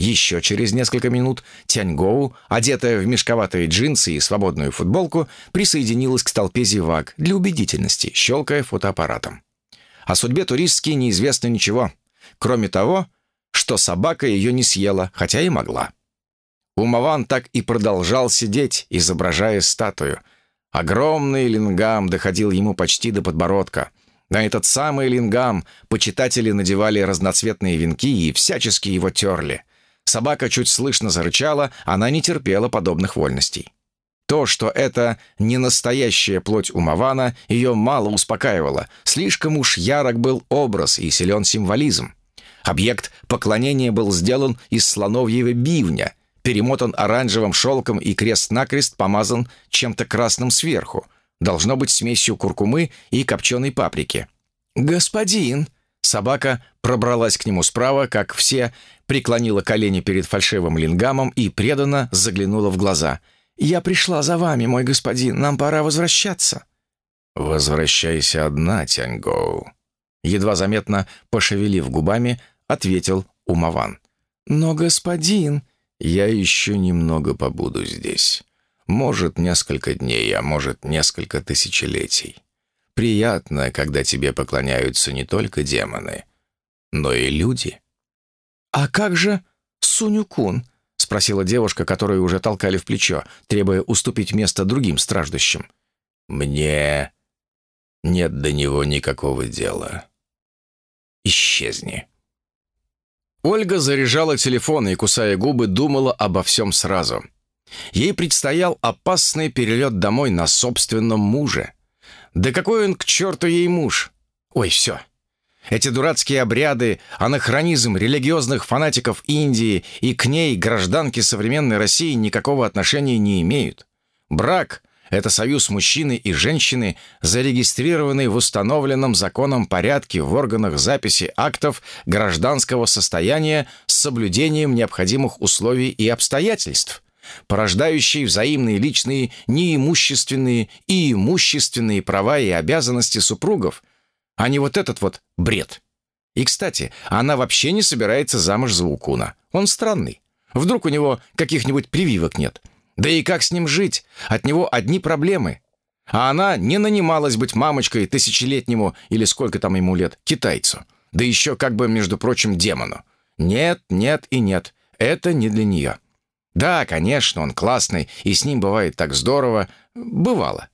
Speaker 3: Еще через несколько минут Тяньгоу, одетая в мешковатые джинсы и свободную футболку, присоединилась к толпе зевак для убедительности, щелкая фотоаппаратом. О судьбе туристки неизвестно ничего — Кроме того,
Speaker 1: что собака ее не съела, хотя и могла. Умаван так и продолжал сидеть, изображая статую. Огромный лингам доходил ему почти до подбородка. На этот самый лингам почитатели надевали разноцветные венки и всячески его терли. Собака чуть слышно зарычала, она не терпела подобных вольностей. То, что это не настоящая плоть Умавана, ее мало успокаивало. Слишком уж ярок был образ и силен символизм. Объект поклонения был сделан из слоновьего бивня, перемотан оранжевым шелком и крест-накрест помазан чем-то красным сверху. Должно быть смесью куркумы и копченой паприки. «Господин!» Собака пробралась к нему справа, как все, преклонила колени перед фальшивым лингамом и преданно заглянула в глаза. «Я пришла за вами, мой господин, нам пора возвращаться».
Speaker 2: «Возвращайся одна, Тяньгоу»,
Speaker 1: едва заметно пошевелив губами, ответил Умаван. «Но, господин...»
Speaker 2: «Я еще немного побуду здесь. Может, несколько дней, а может, несколько тысячелетий. Приятно, когда тебе поклоняются не только демоны, но и люди».
Speaker 1: «А как же Сунюкун?» — спросила девушка, которую уже толкали в плечо, требуя уступить место другим страждущим.
Speaker 2: «Мне нет до него никакого дела. Исчезни».
Speaker 1: Ольга заряжала телефон и, кусая губы, думала обо всем сразу. Ей предстоял опасный перелет домой на собственном муже. Да какой он к черту ей муж? Ой, все. Эти дурацкие обряды, анахронизм религиозных фанатиков Индии и к ней гражданки современной России никакого отношения не имеют. Брак это союз мужчины и женщины, зарегистрированный в установленном законом порядке в органах записи актов гражданского состояния с соблюдением необходимых условий и обстоятельств, порождающий взаимные личные, неимущественные и имущественные права и обязанности супругов, а не вот этот вот бред. И, кстати, она вообще не собирается замуж за Укуна. Он странный. Вдруг у него каких-нибудь прививок нет. Да и как с ним жить? От него одни проблемы. А она не нанималась быть мамочкой тысячелетнему или сколько там ему лет, китайцу. Да еще как бы, между прочим, демону. Нет, нет и нет. Это не для нее. Да, конечно, он классный, и с ним бывает так здорово. Бывало.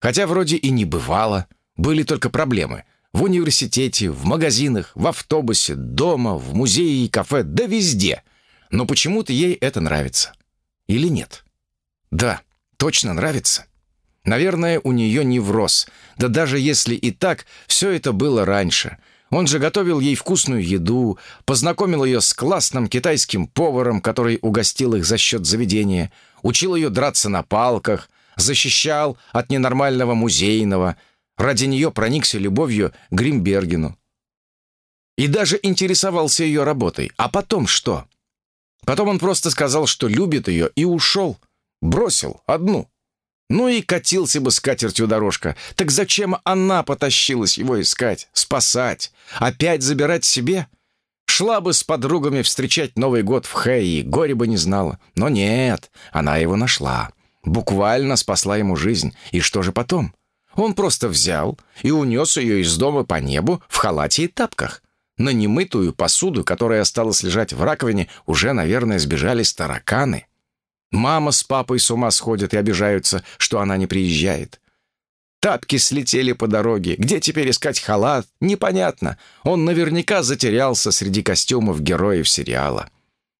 Speaker 1: Хотя вроде и не бывало. Были только проблемы. В университете, в магазинах, в автобусе, дома, в музее и кафе, да везде. Но почему-то ей это нравится. Или нет? Да, точно нравится. Наверное, у нее невроз. Да даже если и так, все это было раньше. Он же готовил ей вкусную еду, познакомил ее с классным китайским поваром, который угостил их за счет заведения, учил ее драться на палках, защищал от ненормального музейного. Ради нее проникся любовью Гримбергену. И даже интересовался ее работой. А потом что? Потом он просто сказал, что любит ее, и ушел. Бросил одну. Ну и катился бы с катертью дорожка. Так зачем она потащилась его искать, спасать, опять забирать себе? Шла бы с подругами встречать Новый год в Хэйи, горе бы не знала. Но нет, она его нашла. Буквально спасла ему жизнь. И что же потом? Он просто взял и унес ее из дома по небу в халате и тапках. На немытую посуду, которая осталась лежать в раковине, уже, наверное, сбежались тараканы. Мама с папой с ума сходят и обижаются, что она не приезжает. Тапки слетели по дороге. Где теперь искать халат? Непонятно. Он наверняка затерялся среди костюмов героев сериала.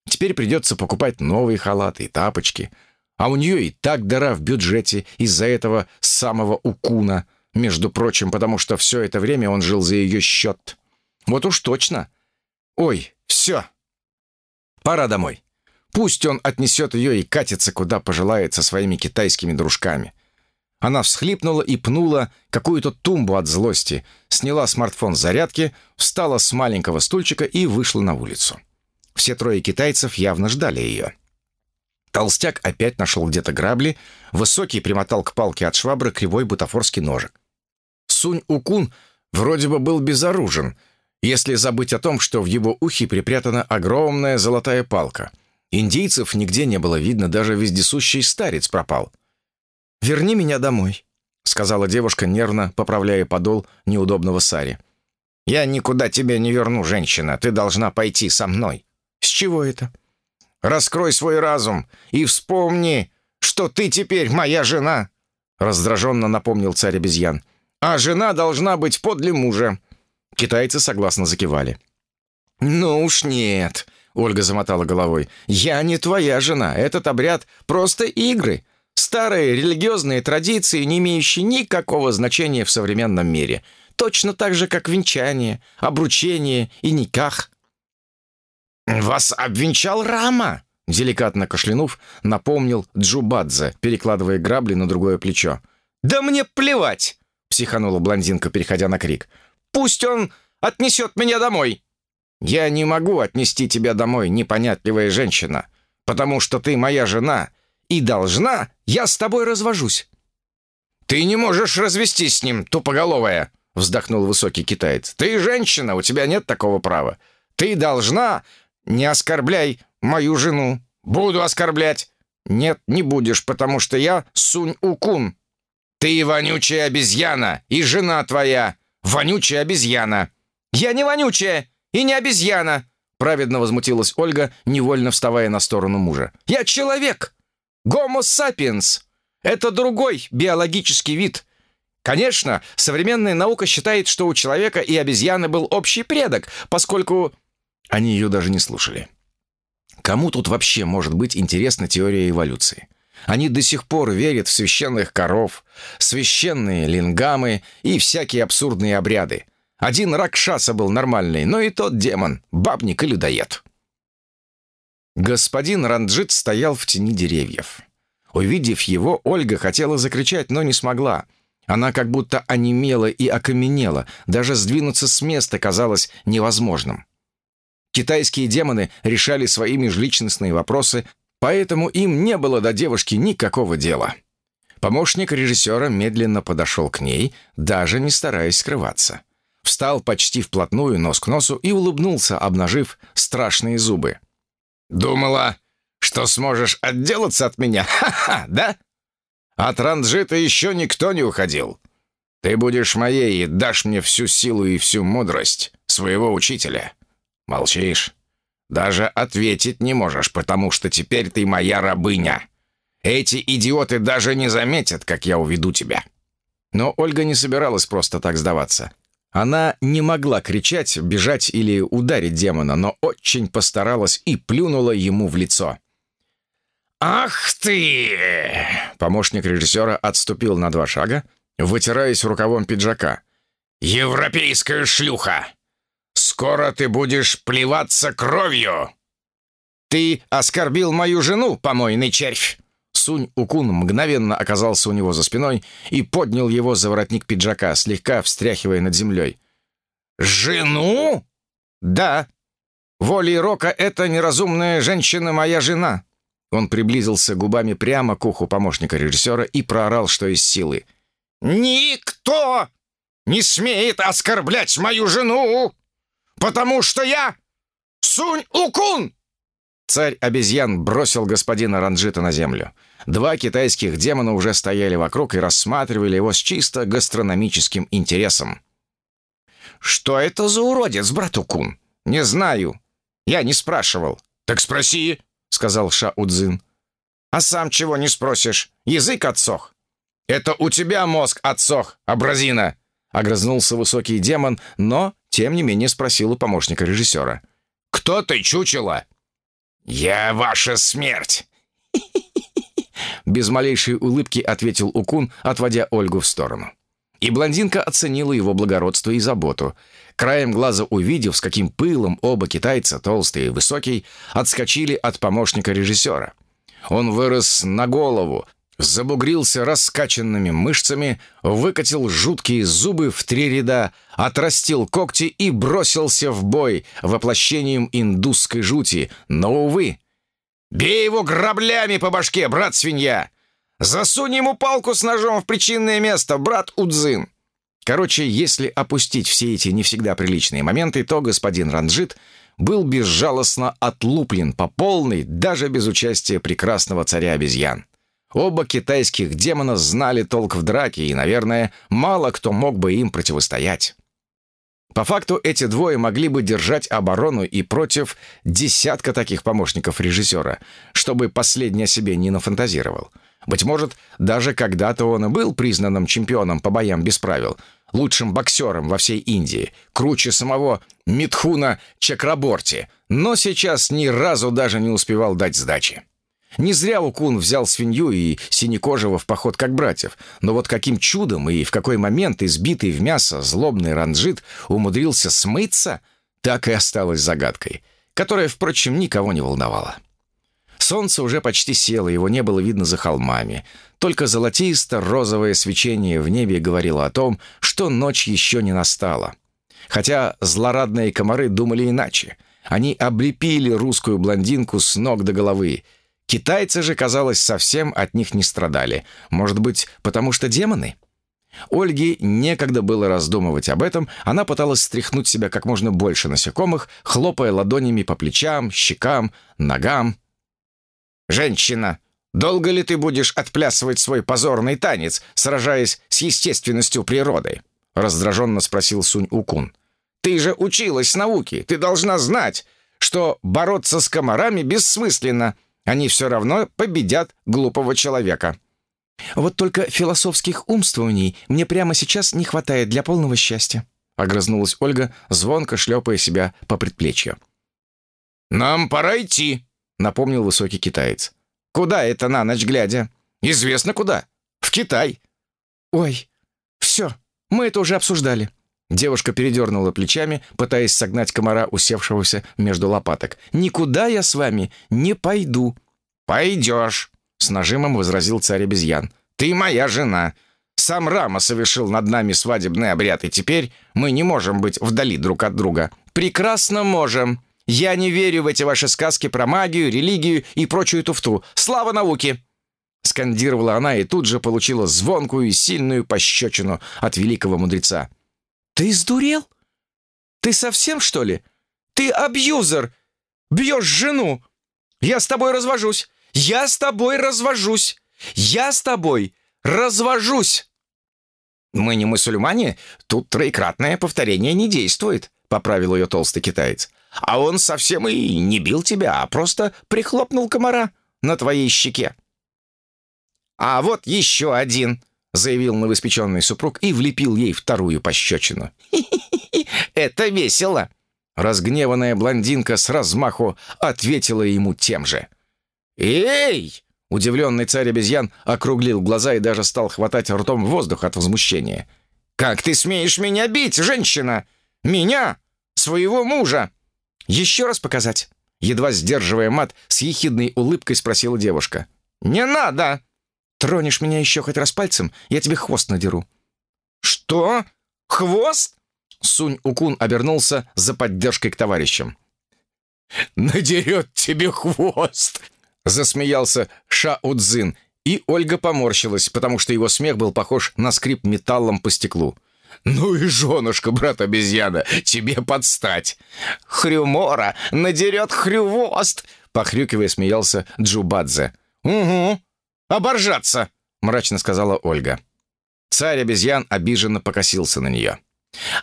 Speaker 1: Теперь придется покупать новые халаты и тапочки. А у нее и так дыра в бюджете из-за этого самого укуна. Между прочим, потому что все это время он жил за ее счет. Вот уж точно. Ой, все. Пора домой. Пусть он отнесет ее и катится, куда пожелает со своими китайскими дружками. Она всхлипнула и пнула какую-то тумбу от злости, сняла смартфон с зарядки, встала с маленького стульчика и вышла на улицу. Все трое китайцев явно ждали ее. Толстяк опять нашел где-то грабли, высокий примотал к палке от швабры кривой бутафорский ножик. Сунь-Укун вроде бы был безоружен, если забыть о том, что в его ухе припрятана огромная золотая палка — Индийцев нигде не было видно, даже вездесущий старец пропал. «Верни меня домой», — сказала девушка, нервно поправляя подол неудобного сари.
Speaker 3: «Я никуда тебя не верну, женщина. Ты должна пойти со мной».
Speaker 1: «С чего это?»
Speaker 3: «Раскрой свой разум и вспомни, что ты теперь моя жена», — раздраженно напомнил царь обезьян. «А жена должна быть подле мужа».
Speaker 1: Китайцы согласно закивали.
Speaker 3: «Ну уж нет», — Ольга замотала головой. «Я не твоя жена. Этот обряд — просто игры. Старые религиозные традиции, не имеющие никакого значения в современном мире. Точно так же, как венчание, обручение и никах». «Вас обвенчал Рама!» Деликатно кашлянув, напомнил Джубадзе, перекладывая грабли на другое плечо. «Да мне плевать!» — психанула блондинка, переходя на крик. «Пусть он отнесет меня домой!» «Я не могу отнести тебя домой, непонятливая женщина, потому что ты моя жена, и должна, я с тобой развожусь». «Ты не можешь развестись с ним, тупоголовая!» — вздохнул высокий китаец. «Ты женщина, у тебя нет такого права. Ты должна... Не оскорбляй мою жену. Буду оскорблять. Нет, не будешь, потому что я Сунь-Укун. Ты вонючая обезьяна, и жена твоя вонючая обезьяна. Я не вонючая и не обезьяна, праведно возмутилась Ольга, невольно вставая на сторону мужа. Я человек. Гомо сапиенс. Это другой биологический вид. Конечно, современная наука считает, что у человека и обезьяны был общий предок, поскольку... Они ее даже не слушали. Кому тут вообще может быть интересна теория эволюции? Они до сих пор верят в священных коров, священные лингамы и всякие абсурдные обряды. Один Ракшаса был нормальный, но и тот демон, бабник и людоед. Господин Ранджит стоял в тени деревьев. Увидев его, Ольга хотела закричать, но не смогла. Она как будто онемела и окаменела, даже сдвинуться с места казалось невозможным. Китайские демоны решали свои межличностные вопросы, поэтому им не было до девушки никакого дела. Помощник режиссера медленно подошел к ней, даже не стараясь скрываться. Встал почти вплотную, нос к носу, и улыбнулся, обнажив страшные зубы. «Думала, что сможешь отделаться от меня? Ха-ха, да? От Ранджита еще никто не уходил. Ты будешь моей и дашь мне всю силу и всю мудрость своего учителя. Молчишь. Даже ответить не можешь, потому что теперь ты моя рабыня. Эти идиоты даже не заметят, как я уведу тебя». Но Ольга не собиралась просто так сдаваться. Она не могла кричать, бежать или ударить демона, но очень постаралась и плюнула ему в лицо. «Ах ты!» Помощник режиссера отступил на два шага, вытираясь рукавом пиджака. «Европейская шлюха! Скоро ты будешь плеваться кровью!» «Ты оскорбил мою жену, помойный червь!» Сунь-Укун мгновенно оказался у него за спиной и поднял его за воротник пиджака, слегка встряхивая над землей. «Жену?» «Да. Волей Рока эта неразумная женщина моя жена». Он приблизился губами прямо к уху помощника режиссера и проорал, что из силы. «Никто не смеет оскорблять мою жену!» потому что я Сунь-Укун!» Царь обезьян бросил господина Ранджита на землю. Два китайских демона уже стояли вокруг и рассматривали его с чисто гастрономическим интересом. «Что это за уродец, брат Укун?» «Не знаю. Я не спрашивал». «Так спроси», — сказал Ша Удзин. «А сам чего не спросишь? Язык отсох». «Это у тебя мозг отсох, абразина!» — огрызнулся высокий демон, но тем не менее спросил у помощника режиссера. «Кто ты, чучело?» «Я ваша смерть!» Без малейшей улыбки ответил Укун, отводя Ольгу в сторону. И блондинка оценила его благородство и заботу. Краем глаза увидев, с каким пылом оба китайца, толстый и высокий, отскочили от помощника режиссера. Он вырос на голову, забугрился раскачанными мышцами, выкатил жуткие зубы в три ряда, отрастил когти и бросился в бой воплощением индусской жути. Но, увы, «Бей его граблями по башке, брат-свинья! Засунь ему палку с ножом в причинное место, брат Удзин!» Короче, если опустить все эти не всегда приличные моменты, то господин Ранджит был безжалостно отлуплен по полной, даже без участия прекрасного царя обезьян. Оба китайских демона знали толк в драке, и, наверное, мало кто мог бы им противостоять.
Speaker 1: По факту эти двое могли бы держать оборону и против десятка таких помощников режиссера, чтобы последний о себе не нафантазировал. Быть может, даже когда-то он и был признанным чемпионом по боям без правил, лучшим боксером во всей Индии, круче самого Митхуна Чакраборти, но сейчас ни разу даже не успевал дать сдачи. Не зря Укун взял свинью и синекожего в поход как братьев, но вот каким чудом и в какой момент избитый в мясо злобный ранжит умудрился смыться, так и осталось загадкой, которая, впрочем, никого не волновала. Солнце уже почти село, его не было видно за холмами. Только золотисто-розовое свечение в небе говорило о том, что ночь еще не настала. Хотя злорадные комары думали иначе. Они облепили русскую блондинку с ног до головы — Китайцы же, казалось, совсем от них не страдали. Может быть, потому что демоны? Ольге некогда было раздумывать об этом, она пыталась стряхнуть себя как можно больше насекомых, хлопая ладонями по плечам, щекам, ногам. «Женщина, долго ли ты будешь отплясывать свой позорный танец, сражаясь с естественностью природы?» раздраженно спросил Сунь Укун. «Ты же училась науке, ты должна знать, что бороться с комарами бессмысленно, они все равно победят глупого человека. Вот только философских умствований мне прямо сейчас не хватает для полного счастья. Огрызнулась Ольга, звонко шлепая себя по предплечью. «Нам пора идти», — напомнил высокий китаец. «Куда это на ночь глядя?» «Известно куда. В Китай». «Ой, все, мы это уже обсуждали». Девушка передернула плечами, пытаясь согнать комара, усевшегося между лопаток. «Никуда я с вами не пойду». «Пойдешь», — с нажимом возразил царь обезьян. «Ты моя жена. Сам Рама совершил над нами свадебный обряд, и теперь мы не можем быть вдали друг от друга». «Прекрасно можем. Я не верю в эти ваши сказки про магию, религию и прочую туфту. Слава науке!» Скандировала она и тут же получила звонкую и сильную пощечину от великого мудреца. «Ты сдурел? Ты совсем, что ли? Ты абьюзер! Бьешь жену! Я с тобой развожусь! Я с тобой развожусь! Я с тобой развожусь!» «Мы не мусульмане, тут троекратное повторение не действует», — поправил ее толстый китаец. «А он совсем и не бил тебя, а просто прихлопнул комара на твоей щеке». «А вот еще один», заявил новоиспеченный супруг и влепил ей вторую пощечину. «Хи-хи-хи, <laughs> это весело!» Разгневанная блондинка с размаху ответила ему тем же. «Эй!» Удивленный царь обезьян округлил глаза и даже стал хватать ртом воздух от возмущения. «Как ты смеешь меня бить, женщина? Меня? Своего мужа?» «Еще раз показать?» Едва сдерживая мат, с ехидной улыбкой спросила девушка. «Не надо!» Тронешь меня еще хоть раз пальцем, я тебе хвост надеру». «Что? Хвост?» Сунь Укун обернулся за поддержкой к товарищам. «Надерет тебе хвост!» Засмеялся Ша Удзин, и Ольга поморщилась, потому что его смех был похож на скрип металлом по стеклу. «Ну и женушка, брат-обезьяна, тебе подстать!» «Хрюмора надерет хрювост!» Похрюкивая, смеялся Джубадзе. «Угу, «Оборжаться!» — мрачно сказала Ольга. Царь обезьян обиженно покосился на нее.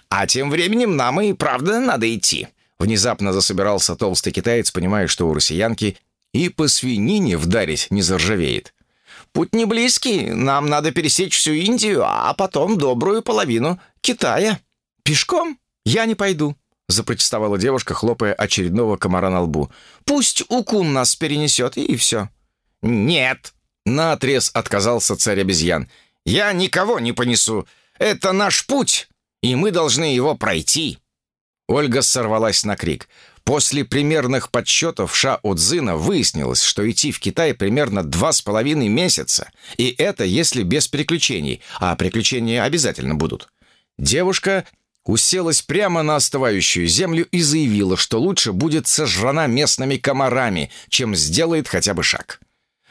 Speaker 1: «А тем временем нам и правда надо идти». Внезапно засобирался толстый китаец, понимая, что у россиянки и по свинине вдарить не заржавеет. «Путь не близкий, нам надо пересечь всю Индию, а потом добрую половину Китая. Пешком я не пойду», — запротестовала девушка, хлопая очередного комара на лбу. «Пусть Укун нас перенесет, и все». «Нет», Наотрез отказался царь обезьян. «Я никого не понесу. Это наш путь, и мы должны его пройти». Ольга сорвалась на крик. После примерных подсчетов Ша Удзина выяснилось, что идти в Китай примерно два с половиной месяца. И это если без приключений, а приключения обязательно будут. Девушка уселась прямо на остывающую землю и заявила, что лучше будет сожрана местными комарами, чем сделает хотя бы шаг.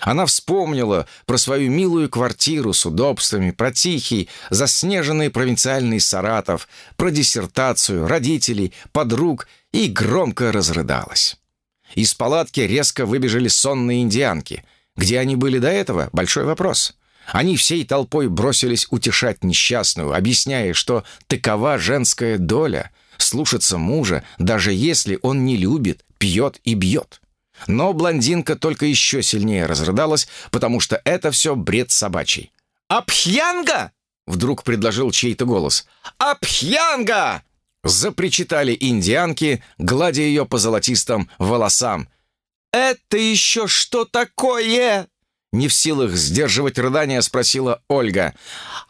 Speaker 1: Она вспомнила про свою милую квартиру с удобствами, про тихий, заснеженный провинциальный Саратов, про диссертацию, родителей, подруг и громко разрыдалась. Из палатки резко выбежали сонные индианки. Где они были до этого — большой вопрос. Они всей толпой бросились утешать несчастную, объясняя, что такова женская доля — слушаться мужа, даже если он не любит, пьет и бьет. Но блондинка только еще сильнее разрыдалась, потому что это все бред собачий. «Апхьянга!» — вдруг предложил чей-то голос. «Апхьянга!» — запричитали индианки, гладя ее по золотистым волосам. «Это еще что такое?» Не в силах сдерживать рыдания, спросила Ольга.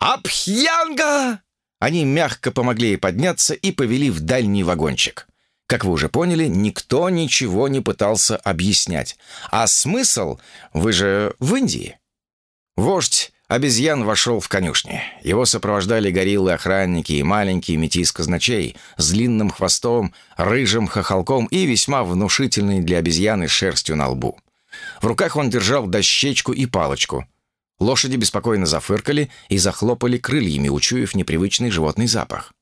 Speaker 1: «Апхьянга!» Они мягко помогли ей подняться и повели в дальний вагончик. Как вы уже поняли, никто ничего не пытался объяснять. А смысл? Вы же в Индии. Вождь обезьян вошел в конюшни. Его сопровождали гориллы-охранники и маленькие метис-казначей с длинным хвостом, рыжим хохолком и весьма внушительной для обезьяны шерстью на лбу. В руках он держал дощечку и палочку. Лошади беспокойно зафыркали и захлопали крыльями, учуяв непривычный животный запах.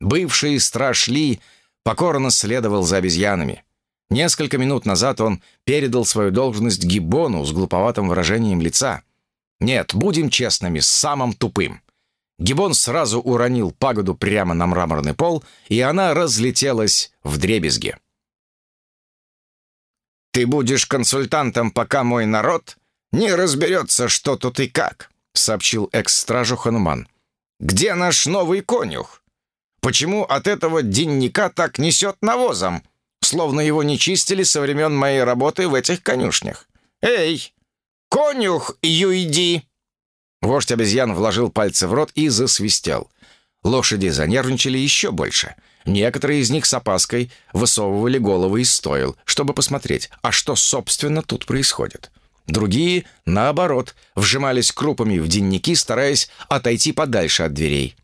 Speaker 1: Бывший страж Ли покорно следовал за обезьянами. Несколько минут назад он передал свою должность Гибону с глуповатым выражением лица. Нет, будем честными, с самым тупым. Гибон сразу уронил пагоду прямо на мраморный пол, и она разлетелась в дребезги. «Ты будешь консультантом, пока мой народ не разберется, что тут и как», — сообщил экс-стражу Хануман. «Где наш новый конюх? Почему от этого денника так несет навозом, словно его не чистили со времен моей работы в этих конюшнях? Эй, конюх, Юйди!» Вождь обезьян вложил пальцы в рот и засвистел. Лошади занервничали еще больше. Некоторые из них с опаской высовывали головы из стоил, чтобы посмотреть, а что, собственно, тут происходит. Другие, наоборот, вжимались крупами в денники, стараясь отойти подальше от дверей.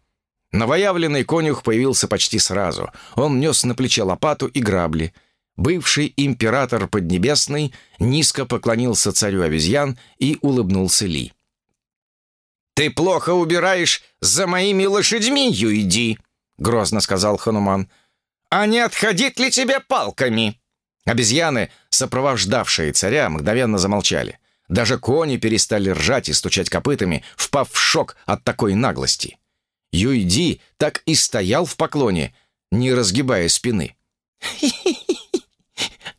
Speaker 1: Новоявленный конюх появился почти сразу. Он нес на плече лопату и грабли. Бывший император Поднебесный низко поклонился царю обезьян и улыбнулся Ли. «Ты плохо убираешь за моими лошадьми, Юйди!» — грозно сказал Хануман. «А не отходить ли тебе палками?» Обезьяны, сопровождавшие царя, мгновенно замолчали. Даже кони перестали ржать и стучать копытами, впав в шок от такой наглости. Юйди так и стоял в поклоне, не разгибая спины. <laughs>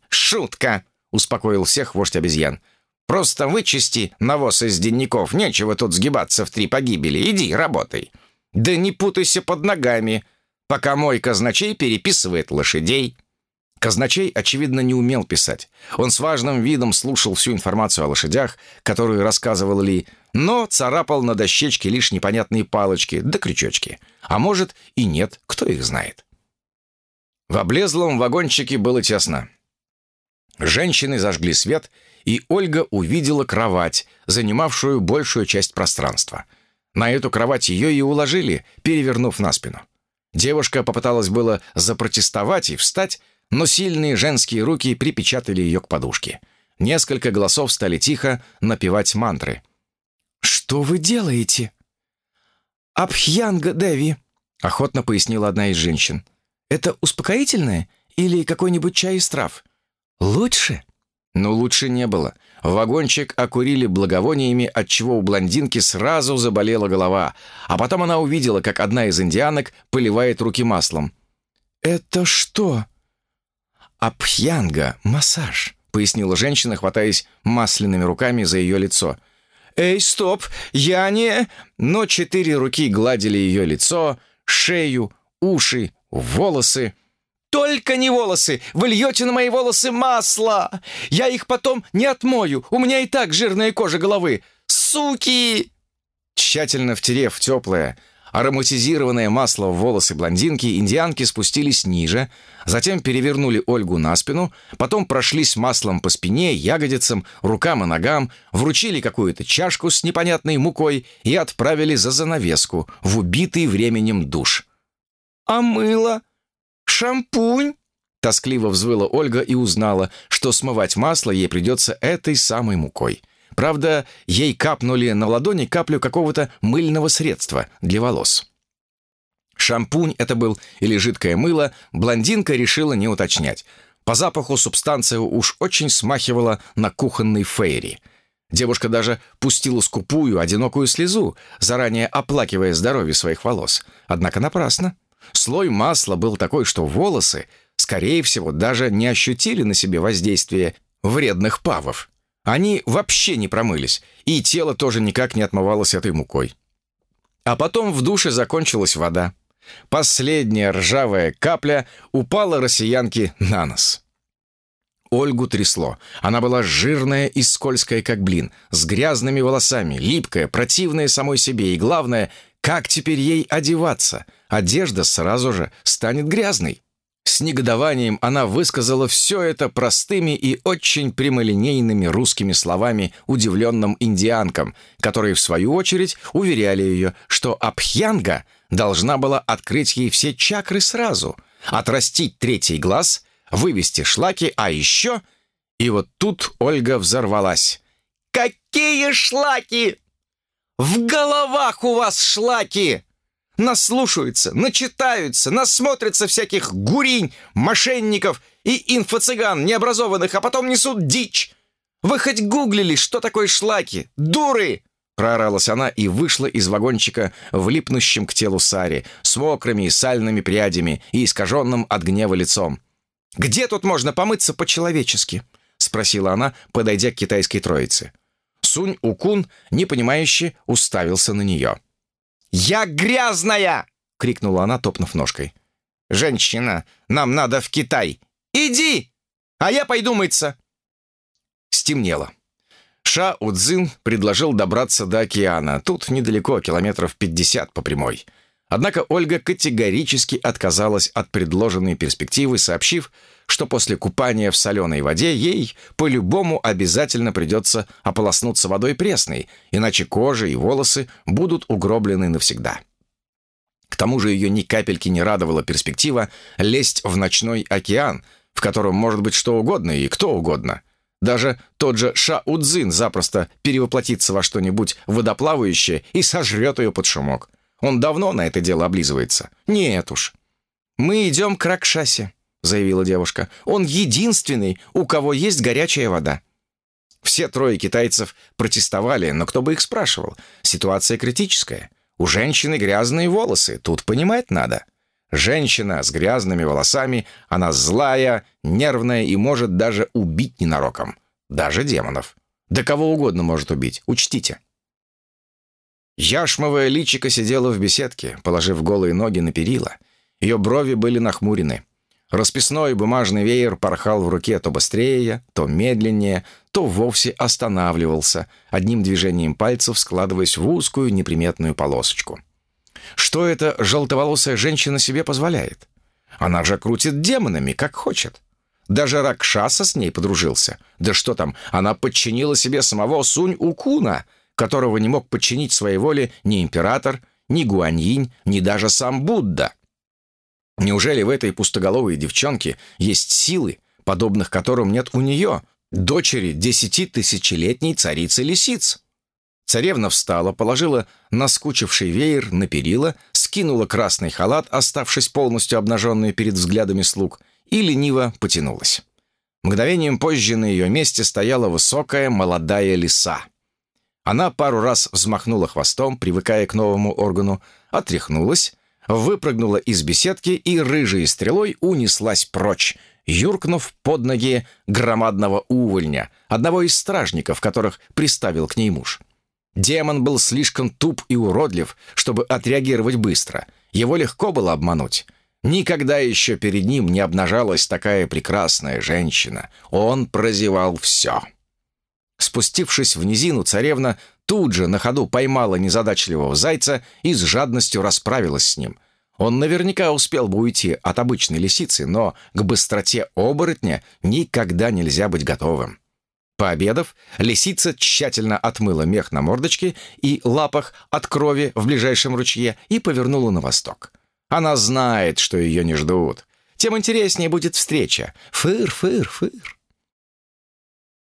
Speaker 1: «Шутка!» — успокоил всех вождь обезьян. «Просто вычисти навоз из денников, нечего тут сгибаться в три погибели, иди, работай. Да не путайся под ногами, пока мой казначей переписывает лошадей». Казначей, очевидно, не умел писать. Он с важным видом слушал всю информацию о лошадях, которую рассказывал Ли, но царапал на дощечке лишь непонятные палочки да крючочки. А может и нет, кто их знает. В облезлом вагончике было тесно. Женщины зажгли свет, и Ольга увидела кровать, занимавшую большую часть пространства. На эту кровать ее и уложили, перевернув на спину. Девушка попыталась было запротестовать и встать, но сильные женские руки припечатали ее к подушке. Несколько голосов стали тихо напевать мантры. «Что вы делаете?» «Абхьянга Деви», — охотно пояснила одна из женщин. «Это успокоительное или какой-нибудь чай из трав?» «Лучше?» Но лучше не было. Вагончик окурили благовониями, отчего у блондинки сразу заболела голова. А потом она увидела, как одна из индианок поливает руки маслом. «Это что?» «Абхьянга, массаж», — пояснила женщина, хватаясь масляными руками за ее лицо. «Эй, стоп, я не...» Но четыре руки гладили ее лицо, шею, уши, волосы. «Только не волосы! Вы льете на мои волосы масло! Я их потом не отмою, у меня и так жирная кожа головы! Суки!» Тщательно втерев теплое, ароматизированное масло в волосы блондинки, индианки спустились ниже, затем перевернули Ольгу на спину, потом прошлись маслом по спине, ягодицам, рукам и ногам, вручили какую-то чашку с непонятной мукой и отправили за занавеску в убитый временем душ. «А мыло? Шампунь?» Тоскливо взвыла Ольга и узнала, что смывать масло ей придется этой самой мукой – Правда, ей капнули на ладони каплю какого-то мыльного средства для волос. Шампунь это был или жидкое мыло, блондинка решила не уточнять. По запаху субстанция уж очень смахивала на кухонный фейри. Девушка даже пустила скупую, одинокую слезу, заранее оплакивая здоровье своих волос. Однако напрасно. Слой масла был такой, что волосы, скорее всего, даже не ощутили на себе воздействие вредных павов. Они вообще не промылись, и тело тоже никак не отмывалось этой мукой. А потом в душе закончилась вода. Последняя ржавая капля упала россиянке на нос. Ольгу трясло. Она была жирная и скользкая, как блин, с грязными волосами, липкая, противная самой себе, и главное, как теперь ей одеваться? Одежда сразу же станет грязной. С негодованием она высказала все это простыми и очень прямолинейными русскими словами удивленным индианкам, которые, в свою очередь, уверяли ее, что Абхьянга должна была открыть ей все чакры сразу, отрастить третий глаз, вывести шлаки, а еще... И вот тут Ольга взорвалась. «Какие шлаки? В головах у вас шлаки!» Наслушаются, начитаются, насмотрятся всяких гуринь, мошенников и инфо-цыган необразованных, а потом несут дичь. Вы хоть гуглили, что такое шлаки? Дуры!» Прооралась она и вышла из вагончика в липнущем к телу Саре, с мокрыми и сальными прядями и искаженным от гнева лицом. «Где тут можно помыться по-человечески?» — спросила она, подойдя к китайской троице. Сунь-Укун, непонимающе, уставился на нее. «Я грязная!» — крикнула она, топнув ножкой. «Женщина, нам надо в Китай! Иди! А я пойду мыться!» Стемнело. Ша Удзин предложил добраться до океана. Тут недалеко, километров 50 по прямой. Однако Ольга категорически отказалась от предложенной перспективы, сообщив, что после купания в соленой воде ей по-любому обязательно придется ополоснуться водой пресной, иначе кожа и волосы будут угроблены навсегда. К тому же ее ни капельки не радовала перспектива лезть в ночной океан, в котором может быть что угодно и кто угодно. Даже тот же Ша-Удзин запросто перевоплотится во что-нибудь водоплавающее и сожрет ее под шумок. Он давно на это дело облизывается. Нет уж. Мы идем к Ракшасе заявила девушка. «Он единственный, у кого есть горячая вода». Все трое китайцев протестовали, но кто бы их спрашивал? Ситуация критическая. У женщины грязные волосы, тут понимать надо. Женщина с грязными волосами, она злая, нервная и может даже убить ненароком. Даже демонов. Да кого угодно может убить, учтите. Яшмовая личико сидела в беседке, положив голые ноги на перила. Ее брови были нахмурены. Расписной бумажный веер порхал в руке то быстрее, то медленнее, то вовсе останавливался, одним движением пальцев складываясь в узкую неприметную полосочку. Что эта желтоволосая женщина себе позволяет? Она же крутит демонами, как хочет. Даже Ракшаса с ней подружился. Да что там, она подчинила себе самого Сунь-Укуна, которого не мог подчинить своей воле ни император, ни Гуаньинь, ни даже сам Будда. Неужели в этой пустоголовой девчонке есть силы, подобных которым нет у нее, дочери десятитысячелетней царицы лисиц? Царевна встала, положила наскучивший веер на перила, скинула красный халат, оставшись полностью обнаженной перед взглядами слуг, и лениво потянулась. Мгновением позже на ее месте стояла высокая молодая лиса. Она пару раз взмахнула хвостом, привыкая к новому органу, отряхнулась, выпрыгнула из беседки и рыжей стрелой унеслась прочь, юркнув под ноги громадного увольня, одного из стражников, которых приставил к ней муж. Демон был слишком туп и уродлив, чтобы отреагировать быстро. Его легко было обмануть. Никогда еще перед ним не обнажалась такая прекрасная женщина. Он прозевал все. Спустившись в низину, царевна тут же на ходу поймала незадачливого зайца и с жадностью расправилась с ним. Он наверняка успел бы уйти от обычной лисицы, но к быстроте оборотня никогда нельзя быть готовым. Пообедав, лисица тщательно отмыла мех на мордочке и лапах от крови в ближайшем ручье и повернула на восток. Она знает, что ее не ждут. Тем интереснее будет встреча. Фыр, фыр, фыр.